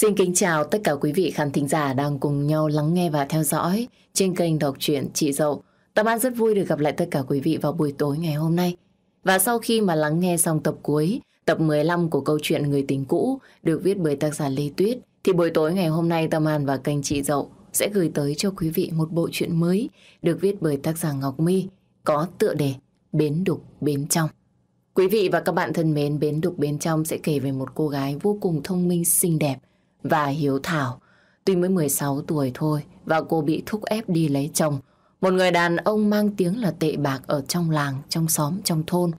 Xin kính chào tất cả quý vị khán thính giả đang cùng nhau lắng nghe và theo dõi trên kênh đọc truyện Chị Dậu. Tâm An rất vui được gặp lại tất cả quý vị vào buổi tối ngày hôm nay. Và sau khi mà lắng nghe xong tập cuối, tập 15 của câu chuyện Người tình cũ được viết bởi tác giả Lê Tuyết, thì buổi tối ngày hôm nay Tâm An và kênh Chị Dậu sẽ gửi tới cho quý vị một bộ truyện mới được viết bởi tác giả Ngọc My có tựa đề Bến Đục Bến Trong. Quý vị và các bạn thân mến, Bến Đục Bến Trong sẽ kể về một cô gái vô cùng thông minh, xinh đẹp và hiếu thảo. Tuy mới 16 tuổi thôi và cô bị thúc ép đi lấy chồng. Một người đàn ông mang tiếng là tệ bạc ở trong làng, trong xóm, trong thôn.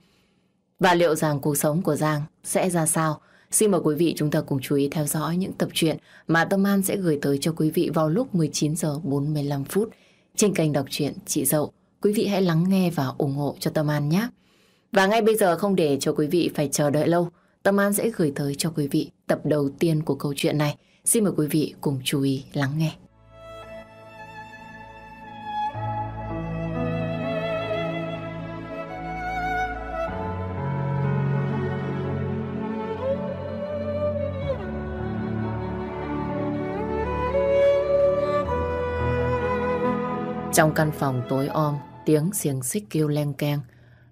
Và liệu rằng cuộc sống của Giang sẽ ra sao? Xin mời quý vị chúng ta cùng chú ý theo dõi những tập truyện mà Tâm An sẽ gửi tới cho quý vị vào lúc 19 giờ 45 phút trên kênh đọc truyện Chị Dậu. Quý vị hãy lắng nghe và ủng hộ cho Tâm An nhé. Và ngay bây giờ không để cho quý vị phải chờ đợi lâu, Tâm An sẽ gửi tới cho quý vị tập đầu tiên của câu chuyện này. Xin mời quý vị cùng chú ý lắng nghe. Trong căn phòng tối om, tiếng xiềng xích kêu len keng.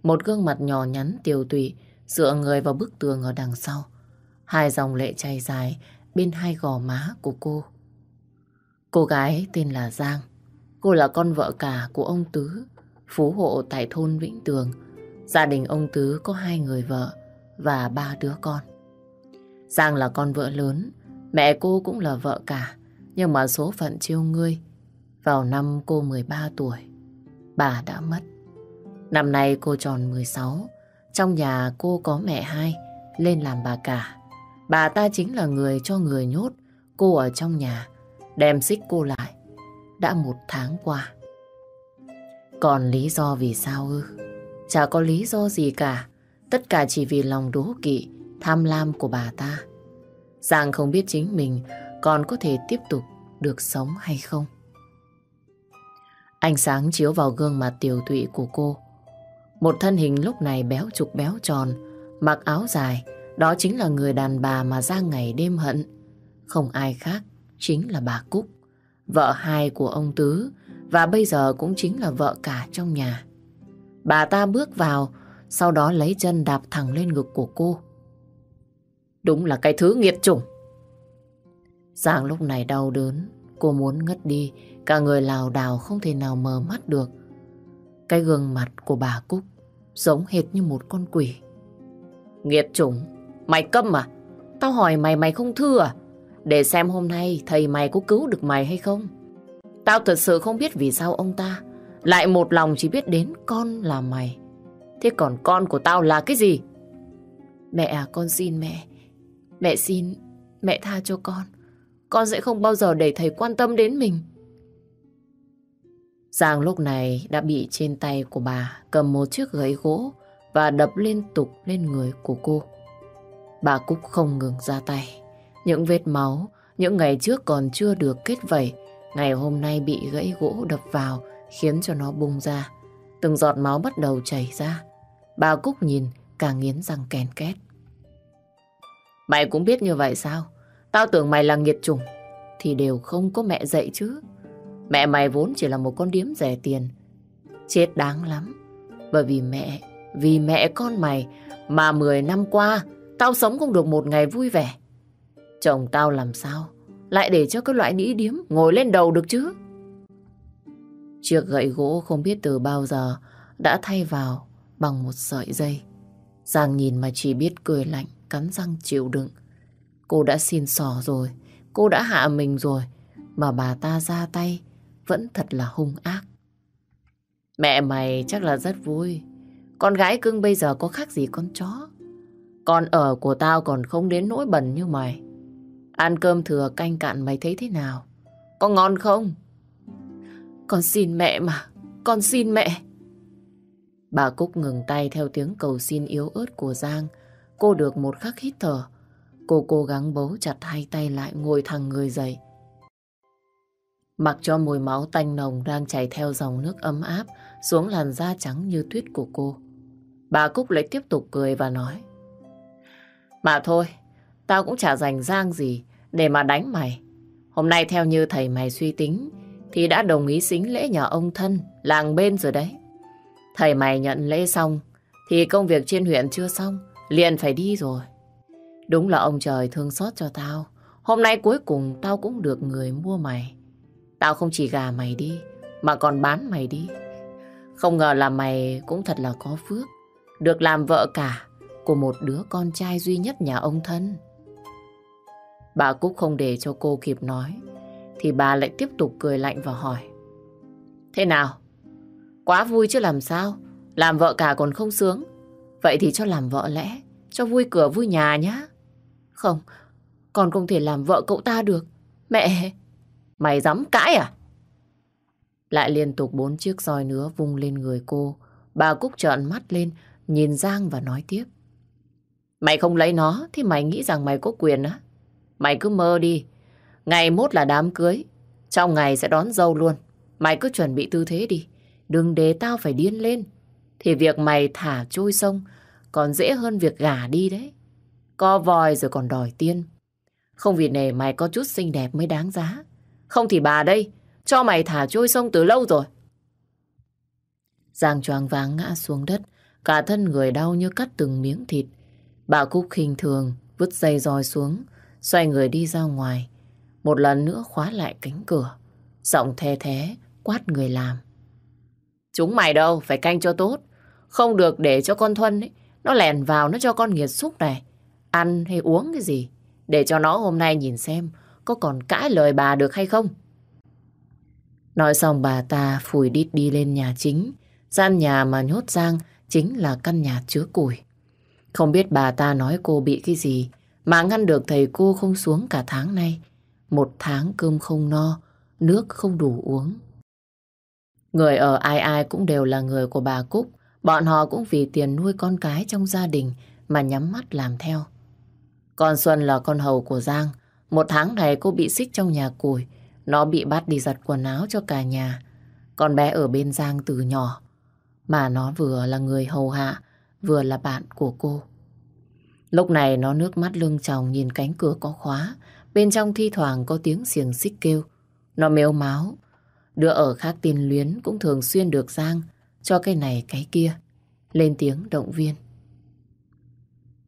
Một gương mặt nhỏ nhắn tiều tụy dựa người vào bức tường ở đằng sau. Hai dòng lệ chảy dài bên hai gò má của cô. Cô gái tên là Giang. Cô là con vợ cả của ông Tứ, phú hộ tại thôn Vĩnh Tường. Gia đình ông Tứ có hai người vợ và ba đứa con. Giang là con vợ lớn, mẹ cô cũng là vợ cả, nhưng mà số phận chiêu ngươi. Vào năm cô 13 tuổi, bà đã mất. Năm nay cô tròn 16, trong nhà cô có mẹ hai, lên làm bà cả. Bà ta chính là người cho người nhốt cô ở trong nhà, đem xích cô lại. Đã một tháng qua. Còn lý do vì sao ư? Chả có lý do gì cả. Tất cả chỉ vì lòng đố kỵ, tham lam của bà ta. Giang không biết chính mình còn có thể tiếp tục được sống hay không. Ánh sáng chiếu vào gương mặt tiểu tụy của cô. Một thân hình lúc này béo trục béo tròn, mặc áo dài, đó chính là người đàn bà mà ra ngày đêm hận. Không ai khác, chính là bà Cúc, vợ hai của ông Tứ, và bây giờ cũng chính là vợ cả trong nhà. Bà ta bước vào, sau đó lấy chân đạp thẳng lên ngực của cô. Đúng là cái thứ nghiệt chủng. Giang lúc này đau đớn, cô muốn ngất đi, cả người lào đảo không thể nào mờ mắt được. Cái gương mặt của bà Cúc giống hệt như một con quỷ. Nghiệt chủng, mày câm à? Tao hỏi mày mày không thư à? Để xem hôm nay thầy mày có cứu được mày hay không? Tao thật sự không biết vì sao ông ta lại một lòng chỉ biết đến con là mày. Thế còn con của tao là cái gì? Mẹ à, con xin mẹ. Mẹ xin, mẹ tha cho con. Con sẽ không bao giờ để thầy quan tâm đến mình. Giang lúc này đã bị trên tay của bà cầm một chiếc gậy gỗ và đập liên tục lên người của cô. Bà Cúc không ngừng ra tay. Những vết máu, những ngày trước còn chưa được kết vẩy, ngày hôm nay bị gãy gỗ đập vào khiến cho nó bung ra. Từng giọt máu bắt đầu chảy ra. Bà Cúc nhìn càng nghiến răng kèn két. Mày cũng biết như vậy sao? Tao tưởng mày là nghiệt chủng thì đều không có mẹ dạy chứ. Mẹ mày vốn chỉ là một con điếm rẻ tiền. Chết đáng lắm. Bởi vì mẹ, vì mẹ con mày mà 10 năm qua tao sống không được một ngày vui vẻ. Chồng tao làm sao lại để cho cái loại nĩ điếm ngồi lên đầu được chứ? Chiếc gậy gỗ không biết từ bao giờ đã thay vào bằng một sợi dây. Giang nhìn mà chỉ biết cười lạnh, cắn răng chịu đựng. Cô đã xin sỏ rồi, cô đã hạ mình rồi, mà bà ta ra tay vẫn thật là hung ác. Mẹ mày chắc là rất vui. Con gái cưng bây giờ có khác gì con chó. Con ở của tao còn không đến nỗi bẩn như mày. Ăn cơm thừa canh cạn mày thấy thế nào? Có ngon không? Con xin mẹ mà. Con xin mẹ. Bà Cúc ngừng tay theo tiếng cầu xin yếu ớt của Giang. Cô được một khắc hít thở. Cô cố gắng bấu chặt hai tay lại ngồi thẳng người dậy. Mặc cho mùi máu tanh nồng đang chảy theo dòng nước ấm áp xuống làn da trắng như tuyết của cô. Bà Cúc lại tiếp tục cười và nói. Mà thôi, tao cũng chả dành giang gì để mà đánh mày. Hôm nay theo như thầy mày suy tính thì đã đồng ý xính lễ nhà ông thân làng bên rồi đấy. Thầy mày nhận lễ xong thì công việc trên huyện chưa xong, liền phải đi rồi. Đúng là ông trời thương xót cho tao. Hôm nay cuối cùng tao cũng được người mua mày. Tao không chỉ gà mày đi, mà còn bán mày đi. Không ngờ là mày cũng thật là có phước. Được làm vợ cả của một đứa con trai duy nhất nhà ông thân. Bà Cúc không để cho cô kịp nói, thì bà lại tiếp tục cười lạnh và hỏi. Thế nào? Quá vui chứ làm sao? Làm vợ cả còn không sướng. Vậy thì cho làm vợ lẽ, cho vui cửa vui nhà nhá. Không, con không thể làm vợ cậu ta được. Mẹ, mày dám cãi à? Lại liên tục bốn chiếc roi nữa vung lên người cô. Bà Cúc trợn mắt lên, nhìn Giang và nói tiếp. Mày không lấy nó thì mày nghĩ rằng mày có quyền á. Mày cứ mơ đi. Ngày mốt là đám cưới. Trong ngày sẽ đón dâu luôn. Mày cứ chuẩn bị tư thế đi. Đừng để tao phải điên lên. Thì việc mày thả trôi sông còn dễ hơn việc gả đi đấy. Co vòi rồi còn đòi tiên. Không vì nề mày có chút xinh đẹp mới đáng giá. Không thì bà đây cho mày thả trôi sông từ lâu rồi. Giang choàng váng ngã xuống đất. Cả thân người đau như cắt từng miếng thịt. Bà Cúc khinh thường vứt dây roi xuống. Xoay người đi ra ngoài. Một lần nữa khóa lại cánh cửa. Giọng the thế quát người làm. Chúng mày đâu, phải canh cho tốt. Không được để cho con Thuân ấy, nó lèn vào nó cho con nghiệt xúc này. Ăn hay uống cái gì. Để cho nó hôm nay nhìn xem có còn cãi lời bà được hay không. Nói xong bà ta phủi đít đi lên nhà chính. Gian nhà mà nhốt Giang chính là căn nhà chứa củi. Không biết bà ta nói cô bị cái gì mà ngăn được thầy cô không xuống cả tháng nay. Một tháng cơm không no, nước không đủ uống. Người ở ai ai cũng đều là người của bà Cúc. Bọn họ cũng vì tiền nuôi con cái trong gia đình mà nhắm mắt làm theo. Con Xuân là con hầu của Giang. Một tháng này cô bị xích trong nhà củi. Nó bị bắt đi giặt quần áo cho cả nhà. Con bé ở bên Giang từ nhỏ. Mà nó vừa là người hầu hạ, vừa là bạn của cô. Lúc này nó nước mắt lưng chồng nhìn cánh cửa có khóa. Bên trong thi thoảng có tiếng xiềng xích kêu. Nó mếu máu. Đứa ở khác tin luyến cũng thường xuyên được Giang cho cái này cái kia. Lên tiếng động viên.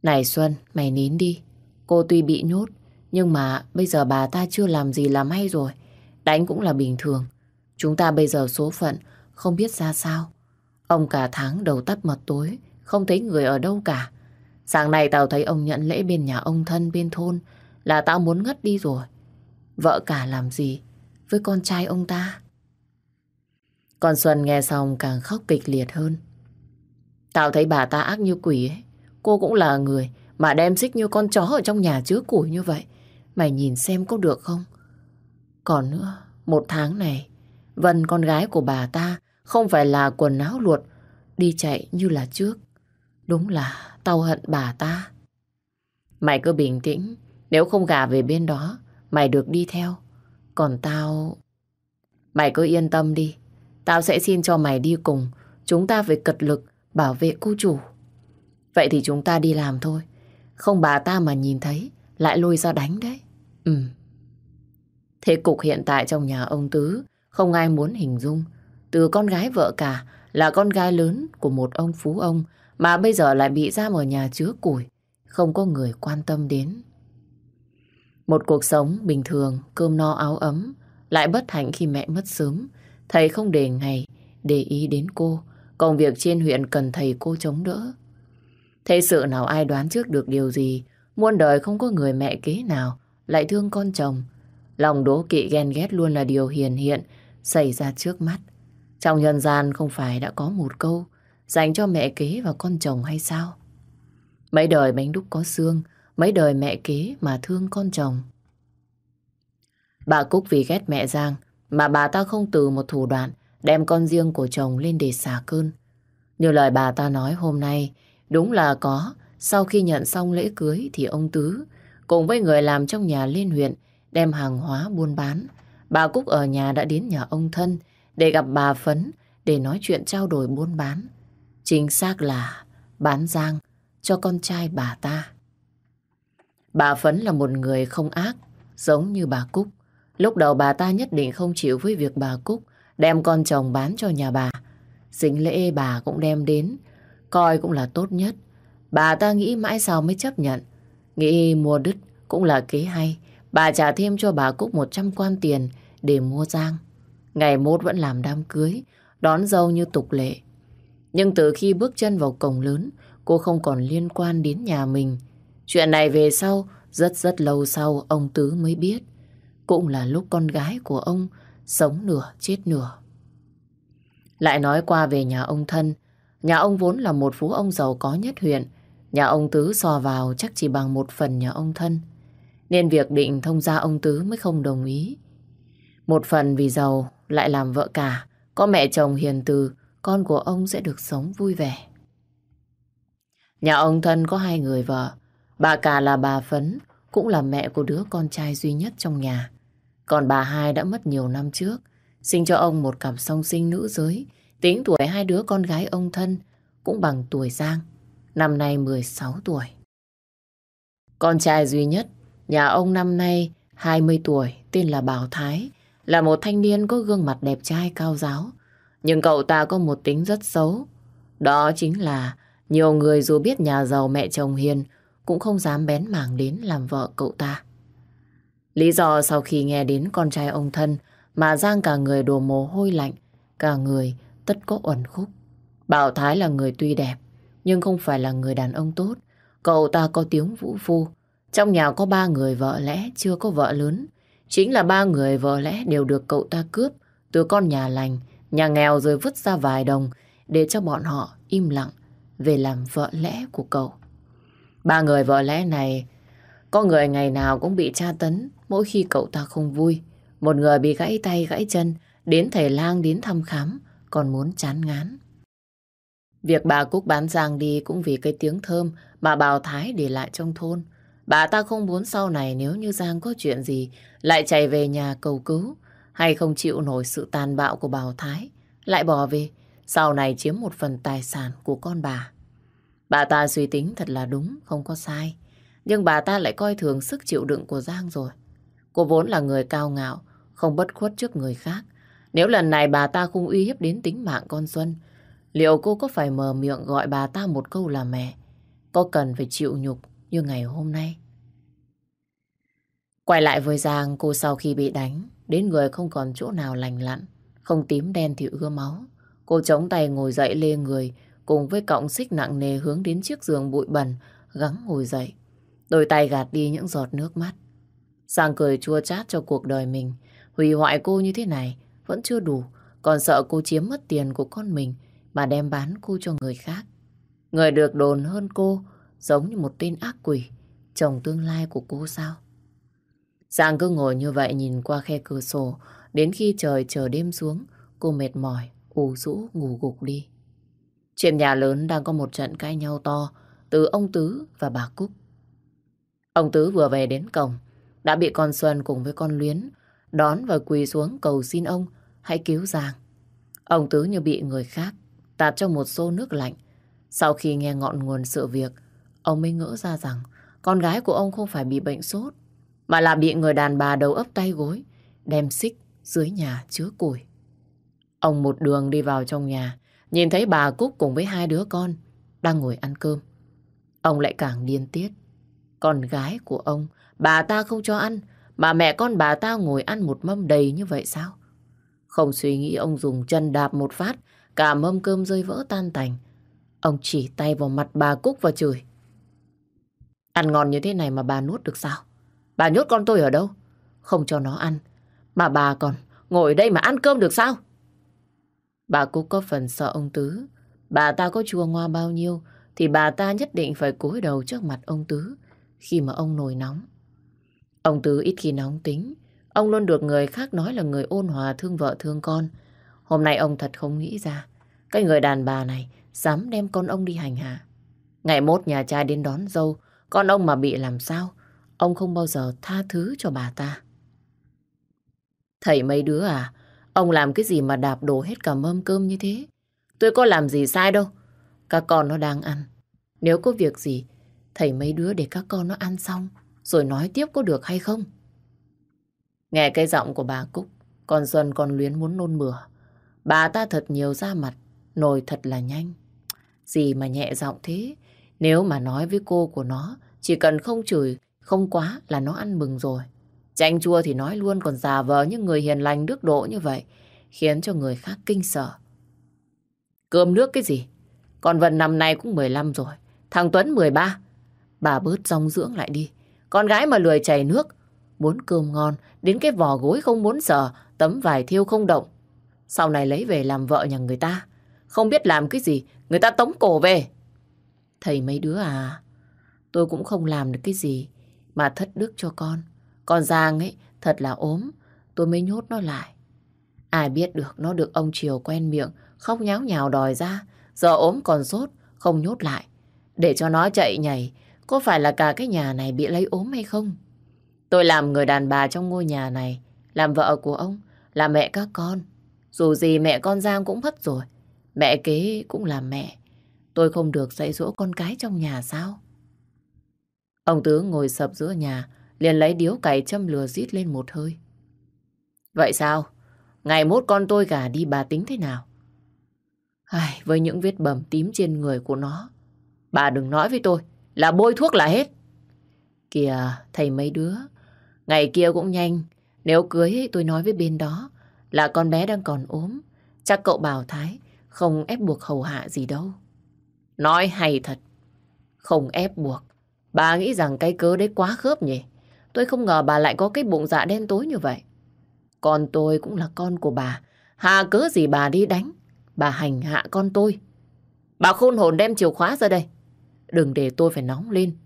Này Xuân, mày nín đi. Cô tuy bị nhốt, nhưng mà bây giờ bà ta chưa làm gì làm hay rồi. Đánh cũng là bình thường. Chúng ta bây giờ số phận không biết ra sao. Ông cả tháng đầu tắt mật tối, không thấy người ở đâu cả. Sáng nay tao thấy ông nhận lễ bên nhà ông thân bên thôn là tao muốn ngất đi rồi. Vợ cả làm gì với con trai ông ta? Con Xuân nghe xong càng khóc kịch liệt hơn. Tao thấy bà ta ác như quỷ ấy. Cô cũng là người mà đem xích như con chó ở trong nhà chứa củi như vậy. Mày nhìn xem có được không? Còn nữa, một tháng này, Vân con gái của bà ta không phải là quần áo luột, đi chạy như là trước. Đúng là tao hận bà ta. Mày cứ bình tĩnh, nếu không gả về bên đó, mày được đi theo. Còn tao... Mày cứ yên tâm đi, tao sẽ xin cho mày đi cùng. Chúng ta phải cật lực bảo vệ cô chủ. Vậy thì chúng ta đi làm thôi. Không bà ta mà nhìn thấy, lại lôi ra đánh đấy. Ừ. Thế cục hiện tại trong nhà ông Tứ, không ai muốn hình dung. Từ con gái vợ cả là con gái lớn của một ông phú ông mà bây giờ lại bị giam ở nhà chứa củi, không có người quan tâm đến. Một cuộc sống bình thường, cơm no áo ấm, lại bất hạnh khi mẹ mất sớm. Thầy không để ngày để ý đến cô, công việc trên huyện cần thầy cô chống đỡ. Thế sự nào ai đoán trước được điều gì, muôn đời không có người mẹ kế nào lại thương con chồng. Lòng đố kỵ ghen ghét luôn là điều hiền hiện xảy ra trước mắt. Trong nhân gian không phải đã có một câu dành cho mẹ kế và con chồng hay sao? Mấy đời bánh đúc có xương, mấy đời mẹ kế mà thương con chồng. Bà Cúc vì ghét mẹ Giang mà bà ta không từ một thủ đoạn đem con riêng của chồng lên để xả cơn. Như lời bà ta nói hôm nay, đúng là có, sau khi nhận xong lễ cưới thì ông Tứ cùng với người làm trong nhà lên huyện đem hàng hóa buôn bán. Bà Cúc ở nhà đã đến nhà ông thân để gặp bà Phấn để nói chuyện trao đổi buôn bán. Chính xác là bán giang cho con trai bà ta. Bà Phấn là một người không ác, giống như bà Cúc. Lúc đầu bà ta nhất định không chịu với việc bà Cúc đem con chồng bán cho nhà bà. Dính lễ bà cũng đem đến, coi cũng là tốt nhất. Bà ta nghĩ mãi sao mới chấp nhận. Nghĩ mua đứt cũng là kế hay. Bà trả thêm cho bà Cúc 100 quan tiền để mua giang. Ngày mốt vẫn làm đám cưới, đón dâu như tục lệ. Nhưng từ khi bước chân vào cổng lớn, cô không còn liên quan đến nhà mình. Chuyện này về sau, rất rất lâu sau ông Tứ mới biết. Cũng là lúc con gái của ông sống nửa chết nửa. Lại nói qua về nhà ông thân, nhà ông vốn là một phú ông giàu có nhất huyện. Nhà ông Tứ so vào chắc chỉ bằng một phần nhà ông thân. Nên việc định thông gia ông Tứ mới không đồng ý. Một phần vì giàu lại làm vợ cả, có mẹ chồng hiền từ, con của ông sẽ được sống vui vẻ. Nhà ông thân có hai người vợ, bà cả là bà Phấn, cũng là mẹ của đứa con trai duy nhất trong nhà. Còn bà hai đã mất nhiều năm trước, sinh cho ông một cặp song sinh nữ giới, tính tuổi hai đứa con gái ông thân cũng bằng tuổi Giang, năm nay 16 tuổi. Con trai duy nhất, nhà ông năm nay 20 tuổi, tên là Bảo Thái, là một thanh niên có gương mặt đẹp trai cao giáo. Nhưng cậu ta có một tính rất xấu. Đó chính là nhiều người dù biết nhà giàu mẹ chồng hiền cũng không dám bén mảng đến làm vợ cậu ta. Lý do sau khi nghe đến con trai ông thân mà Giang cả người đổ mồ hôi lạnh, cả người tất có uẩn khúc. Bảo Thái là người tuy đẹp, nhưng không phải là người đàn ông tốt. Cậu ta có tiếng vũ phu. Trong nhà có ba người vợ lẽ chưa có vợ lớn. Chính là ba người vợ lẽ đều được cậu ta cướp từ con nhà lành, nhà nghèo rồi vứt ra vài đồng để cho bọn họ im lặng về làm vợ lẽ của cậu. Ba người vợ lẽ này có người ngày nào cũng bị tra tấn mỗi khi cậu ta không vui. Một người bị gãy tay gãy chân, đến thầy lang đến thăm khám, còn muốn chán ngán. Việc bà Cúc bán giang đi cũng vì cái tiếng thơm mà Bào Thái để lại trong thôn. Bà ta không muốn sau này nếu như Giang có chuyện gì lại chạy về nhà cầu cứu hay không chịu nổi sự tàn bạo của Bào Thái lại bỏ về sau này chiếm một phần tài sản của con bà. Bà ta suy tính thật là đúng, không có sai. Nhưng bà ta lại coi thường sức chịu đựng của Giang rồi. Cô vốn là người cao ngạo, không bất khuất trước người khác. Nếu lần này bà ta không uy hiếp đến tính mạng con Xuân, liệu cô có phải mở miệng gọi bà ta một câu là mẹ? Có cần phải chịu nhục như ngày hôm nay? Quay lại với Giang, cô sau khi bị đánh, đến người không còn chỗ nào lành lặn, không tím đen thì ưa máu. Cô chống tay ngồi dậy lê người, cùng với cọng xích nặng nề hướng đến chiếc giường bụi bẩn, gắng ngồi dậy. Đôi tay gạt đi những giọt nước mắt. Giang cười chua chát cho cuộc đời mình. Hủy hoại cô như thế này vẫn chưa đủ, còn sợ cô chiếm mất tiền của con mình mà đem bán cô cho người khác. Người được đồn hơn cô giống như một tên ác quỷ, chồng tương lai của cô sao? Giang cứ ngồi như vậy nhìn qua khe cửa sổ, đến khi trời chờ đêm xuống, cô mệt mỏi, ủ rũ ngủ gục đi. Trên nhà lớn đang có một trận cãi nhau to từ ông Tứ và bà Cúc. Ông Tứ vừa về đến cổng, đã bị con Xuân cùng với con Luyến đón và quỳ xuống cầu xin ông hãy cứu Giang. Ông Tứ như bị người khác tạt cho một xô nước lạnh. Sau khi nghe ngọn nguồn sự việc, ông mới ngỡ ra rằng con gái của ông không phải bị bệnh sốt, mà là bị người đàn bà đầu ấp tay gối, đem xích dưới nhà chứa củi. Ông một đường đi vào trong nhà, nhìn thấy bà Cúc cùng với hai đứa con đang ngồi ăn cơm. Ông lại càng điên tiết. Con gái của ông, bà ta không cho ăn, mà mẹ con bà ta ngồi ăn một mâm đầy như vậy sao? Không suy nghĩ ông dùng chân đạp một phát, cả mâm cơm rơi vỡ tan tành. Ông chỉ tay vào mặt bà Cúc và chửi. Ăn ngon như thế này mà bà nuốt được sao? Bà nhốt con tôi ở đâu? Không cho nó ăn. Mà bà còn ngồi đây mà ăn cơm được sao? Bà Cúc có phần sợ ông Tứ. Bà ta có chua ngoa bao nhiêu thì bà ta nhất định phải cúi đầu trước mặt ông Tứ khi mà ông nổi nóng. Ông Tứ ít khi nóng tính. Ông luôn được người khác nói là người ôn hòa thương vợ thương con. Hôm nay ông thật không nghĩ ra cái người đàn bà này dám đem con ông đi hành hạ. Ngày mốt nhà trai đến đón dâu con ông mà bị làm sao ông không bao giờ tha thứ cho bà ta. Thầy mấy đứa à Ông làm cái gì mà đạp đổ hết cả mâm cơm như thế? Tôi có làm gì sai đâu. Các con nó đang ăn. Nếu có việc gì, thầy mấy đứa để các con nó ăn xong, rồi nói tiếp có được hay không? Nghe cái giọng của bà Cúc, con Xuân con luyến muốn nôn mửa. Bà ta thật nhiều da mặt, nồi thật là nhanh. Gì mà nhẹ giọng thế? Nếu mà nói với cô của nó, chỉ cần không chửi, không quá là nó ăn mừng rồi. Chanh chua thì nói luôn còn già vờ những người hiền lành đức độ như vậy, khiến cho người khác kinh sợ. Cơm nước cái gì? Con Vân năm nay cũng 15 rồi, thằng Tuấn 13. Bà bớt rong dưỡng lại đi. Con gái mà lười chảy nước, muốn cơm ngon, đến cái vò gối không muốn sờ, tấm vải thiêu không động. Sau này lấy về làm vợ nhà người ta. Không biết làm cái gì, người ta tống cổ về. Thầy mấy đứa à, tôi cũng không làm được cái gì mà thất đức cho con. Con Giang ấy thật là ốm, tôi mới nhốt nó lại. Ai biết được nó được ông Triều quen miệng, khóc nháo nhào đòi ra. Giờ ốm còn sốt, không nhốt lại. Để cho nó chạy nhảy, có phải là cả cái nhà này bị lấy ốm hay không? Tôi làm người đàn bà trong ngôi nhà này, làm vợ của ông, là mẹ các con. Dù gì mẹ con Giang cũng mất rồi, mẹ kế cũng là mẹ. Tôi không được dạy dỗ con cái trong nhà sao? Ông Tứ ngồi sập giữa nhà, liền lấy điếu cày châm lửa rít lên một hơi. Vậy sao? Ngày mốt con tôi gả đi bà tính thế nào? Ai, với những vết bầm tím trên người của nó, bà đừng nói với tôi là bôi thuốc là hết. Kìa, thầy mấy đứa, ngày kia cũng nhanh, nếu cưới tôi nói với bên đó là con bé đang còn ốm, chắc cậu Bảo Thái không ép buộc hầu hạ gì đâu. Nói hay thật, không ép buộc. Bà nghĩ rằng cái cớ đấy quá khớp nhỉ? Tôi không ngờ bà lại có cái bụng dạ đen tối như vậy. Con tôi cũng là con của bà. Hà cớ gì bà đi đánh? Bà hành hạ con tôi. Bà khôn hồn đem chìa khóa ra đây. Đừng để tôi phải nóng lên.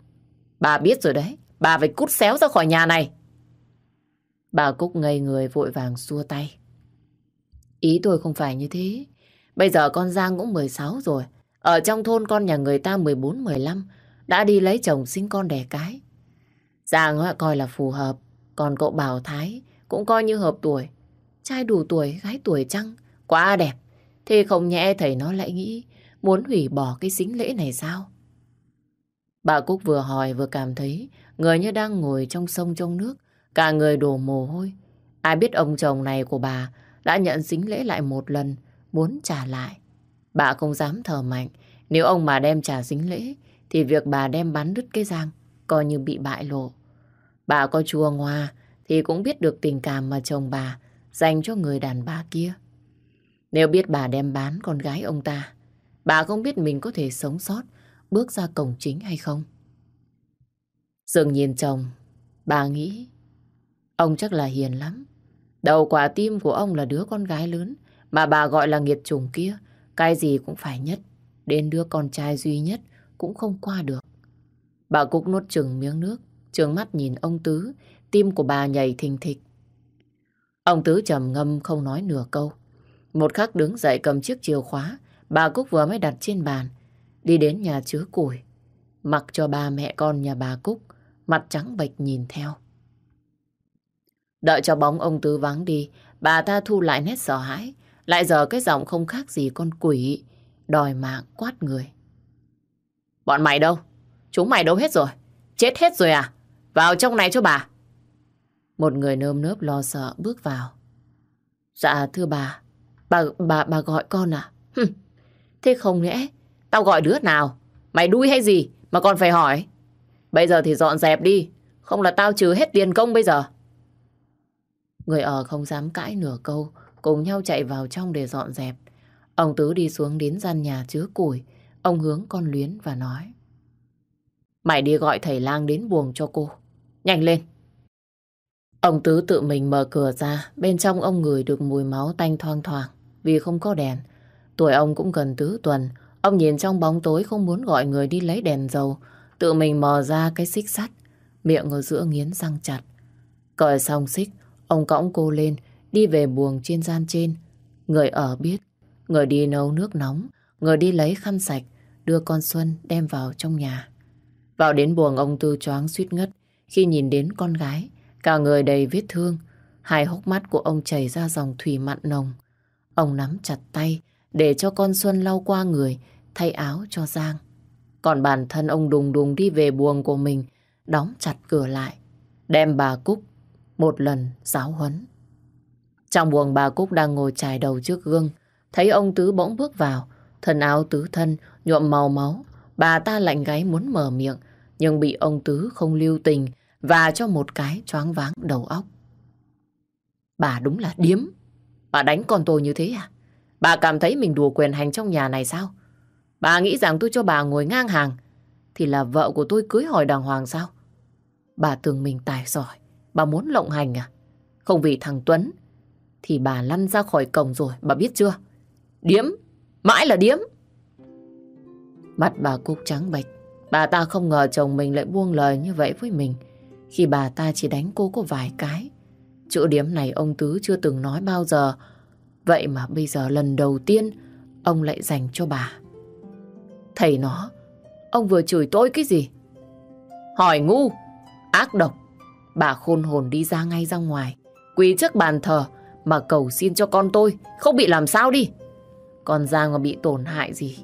Bà biết rồi đấy. Bà phải cút xéo ra khỏi nhà này. Bà Cúc ngây người vội vàng xua tay. Ý tôi không phải như thế. Bây giờ con Giang cũng 16 rồi. Ở trong thôn con nhà người ta 14-15 đã đi lấy chồng sinh con đẻ cái. Giang coi là phù hợp. Còn cậu Bảo Thái cũng coi như hợp tuổi. Trai đủ tuổi, gái tuổi trăng. Quá đẹp. Thế không nhẽ thầy nó lại nghĩ muốn hủy bỏ cái xính lễ này sao? Bà Cúc vừa hỏi vừa cảm thấy người như đang ngồi trong sông trong nước, cả người đổ mồ hôi. Ai biết ông chồng này của bà đã nhận dính lễ lại một lần, muốn trả lại. Bà không dám thở mạnh, nếu ông mà đem trả dính lễ, thì việc bà đem bắn đứt cái răng, coi như bị bại lộ. Bà có chua ngoa, thì cũng biết được tình cảm mà chồng bà dành cho người đàn bà kia. Nếu biết bà đem bán con gái ông ta, bà không biết mình có thể sống sót, bước ra cổng chính hay không. Dường nhìn chồng, bà nghĩ, ông chắc là hiền lắm. Đầu quả tim của ông là đứa con gái lớn, mà bà gọi là nghiệt chủng kia, cái gì cũng phải nhất, đến đứa con trai duy nhất cũng không qua được. Bà Cúc nuốt chừng miếng nước, trừng mắt nhìn ông Tứ, tim của bà nhảy thình thịch. Ông Tứ trầm ngâm không nói nửa câu. Một khắc đứng dậy cầm chiếc chìa khóa, bà Cúc vừa mới đặt trên bàn, đi đến nhà chứa củi, mặc cho ba mẹ con nhà bà Cúc, mặt trắng bệch nhìn theo. Đợi cho bóng ông Tứ vắng đi, bà ta thu lại nét sợ hãi, lại giờ cái giọng không khác gì con quỷ, đòi mạng quát người. Bọn mày đâu? Chúng mày đâu hết rồi? Chết hết rồi à? Vào trong này cho bà. Một người nơm nớp lo sợ bước vào. Dạ thưa bà, bà bà bà gọi con à? Hừm, thế không lẽ tao gọi đứa nào? Mày đuôi hay gì mà còn phải hỏi? Bây giờ thì dọn dẹp đi, không là tao trừ hết tiền công bây giờ. Người ở không dám cãi nửa câu, cùng nhau chạy vào trong để dọn dẹp. Ông Tứ đi xuống đến gian nhà chứa củi, ông hướng con Luyến và nói. Mày đi gọi thầy lang đến buồng cho cô. Nhanh lên. Ông Tứ tự mình mở cửa ra, bên trong ông ngửi được mùi máu tanh thoang thoảng vì không có đèn. Tuổi ông cũng gần tứ tuần, ông nhìn trong bóng tối không muốn gọi người đi lấy đèn dầu, tự mình mò ra cái xích sắt, miệng ở giữa nghiến răng chặt. Cởi xong xích, ông cõng cô lên, đi về buồng trên gian trên. Người ở biết, người đi nấu nước nóng, người đi lấy khăn sạch, đưa con Xuân đem vào trong nhà. Vào đến buồng ông Tư choáng suýt ngất khi nhìn đến con gái, cả người đầy vết thương, hai hốc mắt của ông chảy ra dòng thủy mặn nồng. Ông nắm chặt tay để cho con Xuân lau qua người, thay áo cho Giang. Còn bản thân ông đùng đùng đi về buồng của mình, đóng chặt cửa lại, đem bà Cúc một lần giáo huấn. Trong buồng bà Cúc đang ngồi chải đầu trước gương, thấy ông Tứ bỗng bước vào, thân áo tứ thân nhuộm màu máu, bà ta lạnh gáy muốn mở miệng, nhưng bị ông Tứ không lưu tình và cho một cái choáng váng đầu óc. Bà đúng là điếm. Bà đánh con tôi như thế à? Bà cảm thấy mình đùa quyền hành trong nhà này sao? Bà nghĩ rằng tôi cho bà ngồi ngang hàng thì là vợ của tôi cưới hỏi đàng hoàng sao? Bà tưởng mình tài giỏi, bà muốn lộng hành à? Không vì thằng Tuấn thì bà lăn ra khỏi cổng rồi, bà biết chưa? Điếm, mãi là điếm. Mặt bà Cúc trắng bệch, bà ta không ngờ chồng mình lại buông lời như vậy với mình khi bà ta chỉ đánh cô có vài cái. Chữ điếm này ông Tứ chưa từng nói bao giờ, vậy mà bây giờ lần đầu tiên ông lại dành cho bà. Thầy nó, ông vừa chửi tôi cái gì? Hỏi ngu, ác độc. Bà khôn hồn đi ra ngay ra ngoài, quỳ trước bàn thờ mà cầu xin cho con tôi không bị làm sao đi. con Giang mà bị tổn hại gì,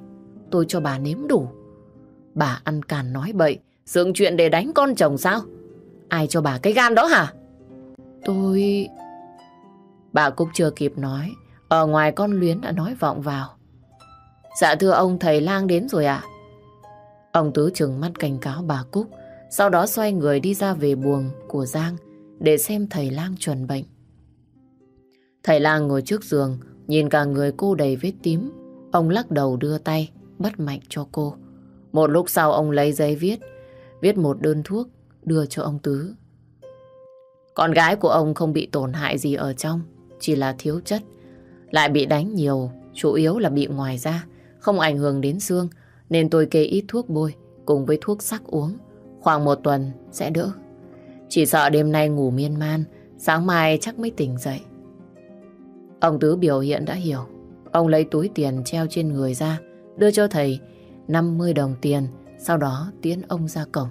tôi cho bà nếm đủ. Bà ăn càn nói bậy, dựng chuyện để đánh con chồng sao? Ai cho bà cái gan đó hả? Tôi... Bà Cúc chưa kịp nói, ở ngoài con Luyến đã nói vọng vào. Dạ thưa ông, thầy lang đến rồi ạ. Ông Tứ trừng mắt cảnh cáo bà Cúc, sau đó xoay người đi ra về buồng của Giang để xem thầy lang chuẩn bệnh. Thầy lang ngồi trước giường, nhìn cả người cô đầy vết tím. Ông lắc đầu đưa tay, bắt mạnh cho cô. Một lúc sau ông lấy giấy viết, viết một đơn thuốc, đưa cho ông Tứ. Con gái của ông không bị tổn hại gì ở trong, chỉ là thiếu chất. Lại bị đánh nhiều, chủ yếu là bị ngoài da, không ảnh hưởng đến xương, nên tôi kê ít thuốc bôi cùng với thuốc sắc uống. Khoảng một tuần sẽ đỡ. Chỉ sợ đêm nay ngủ miên man, sáng mai chắc mới tỉnh dậy. Ông Tứ biểu hiện đã hiểu. Ông lấy túi tiền treo trên người ra, đưa cho thầy 50 đồng tiền, sau đó tiến ông ra cổng.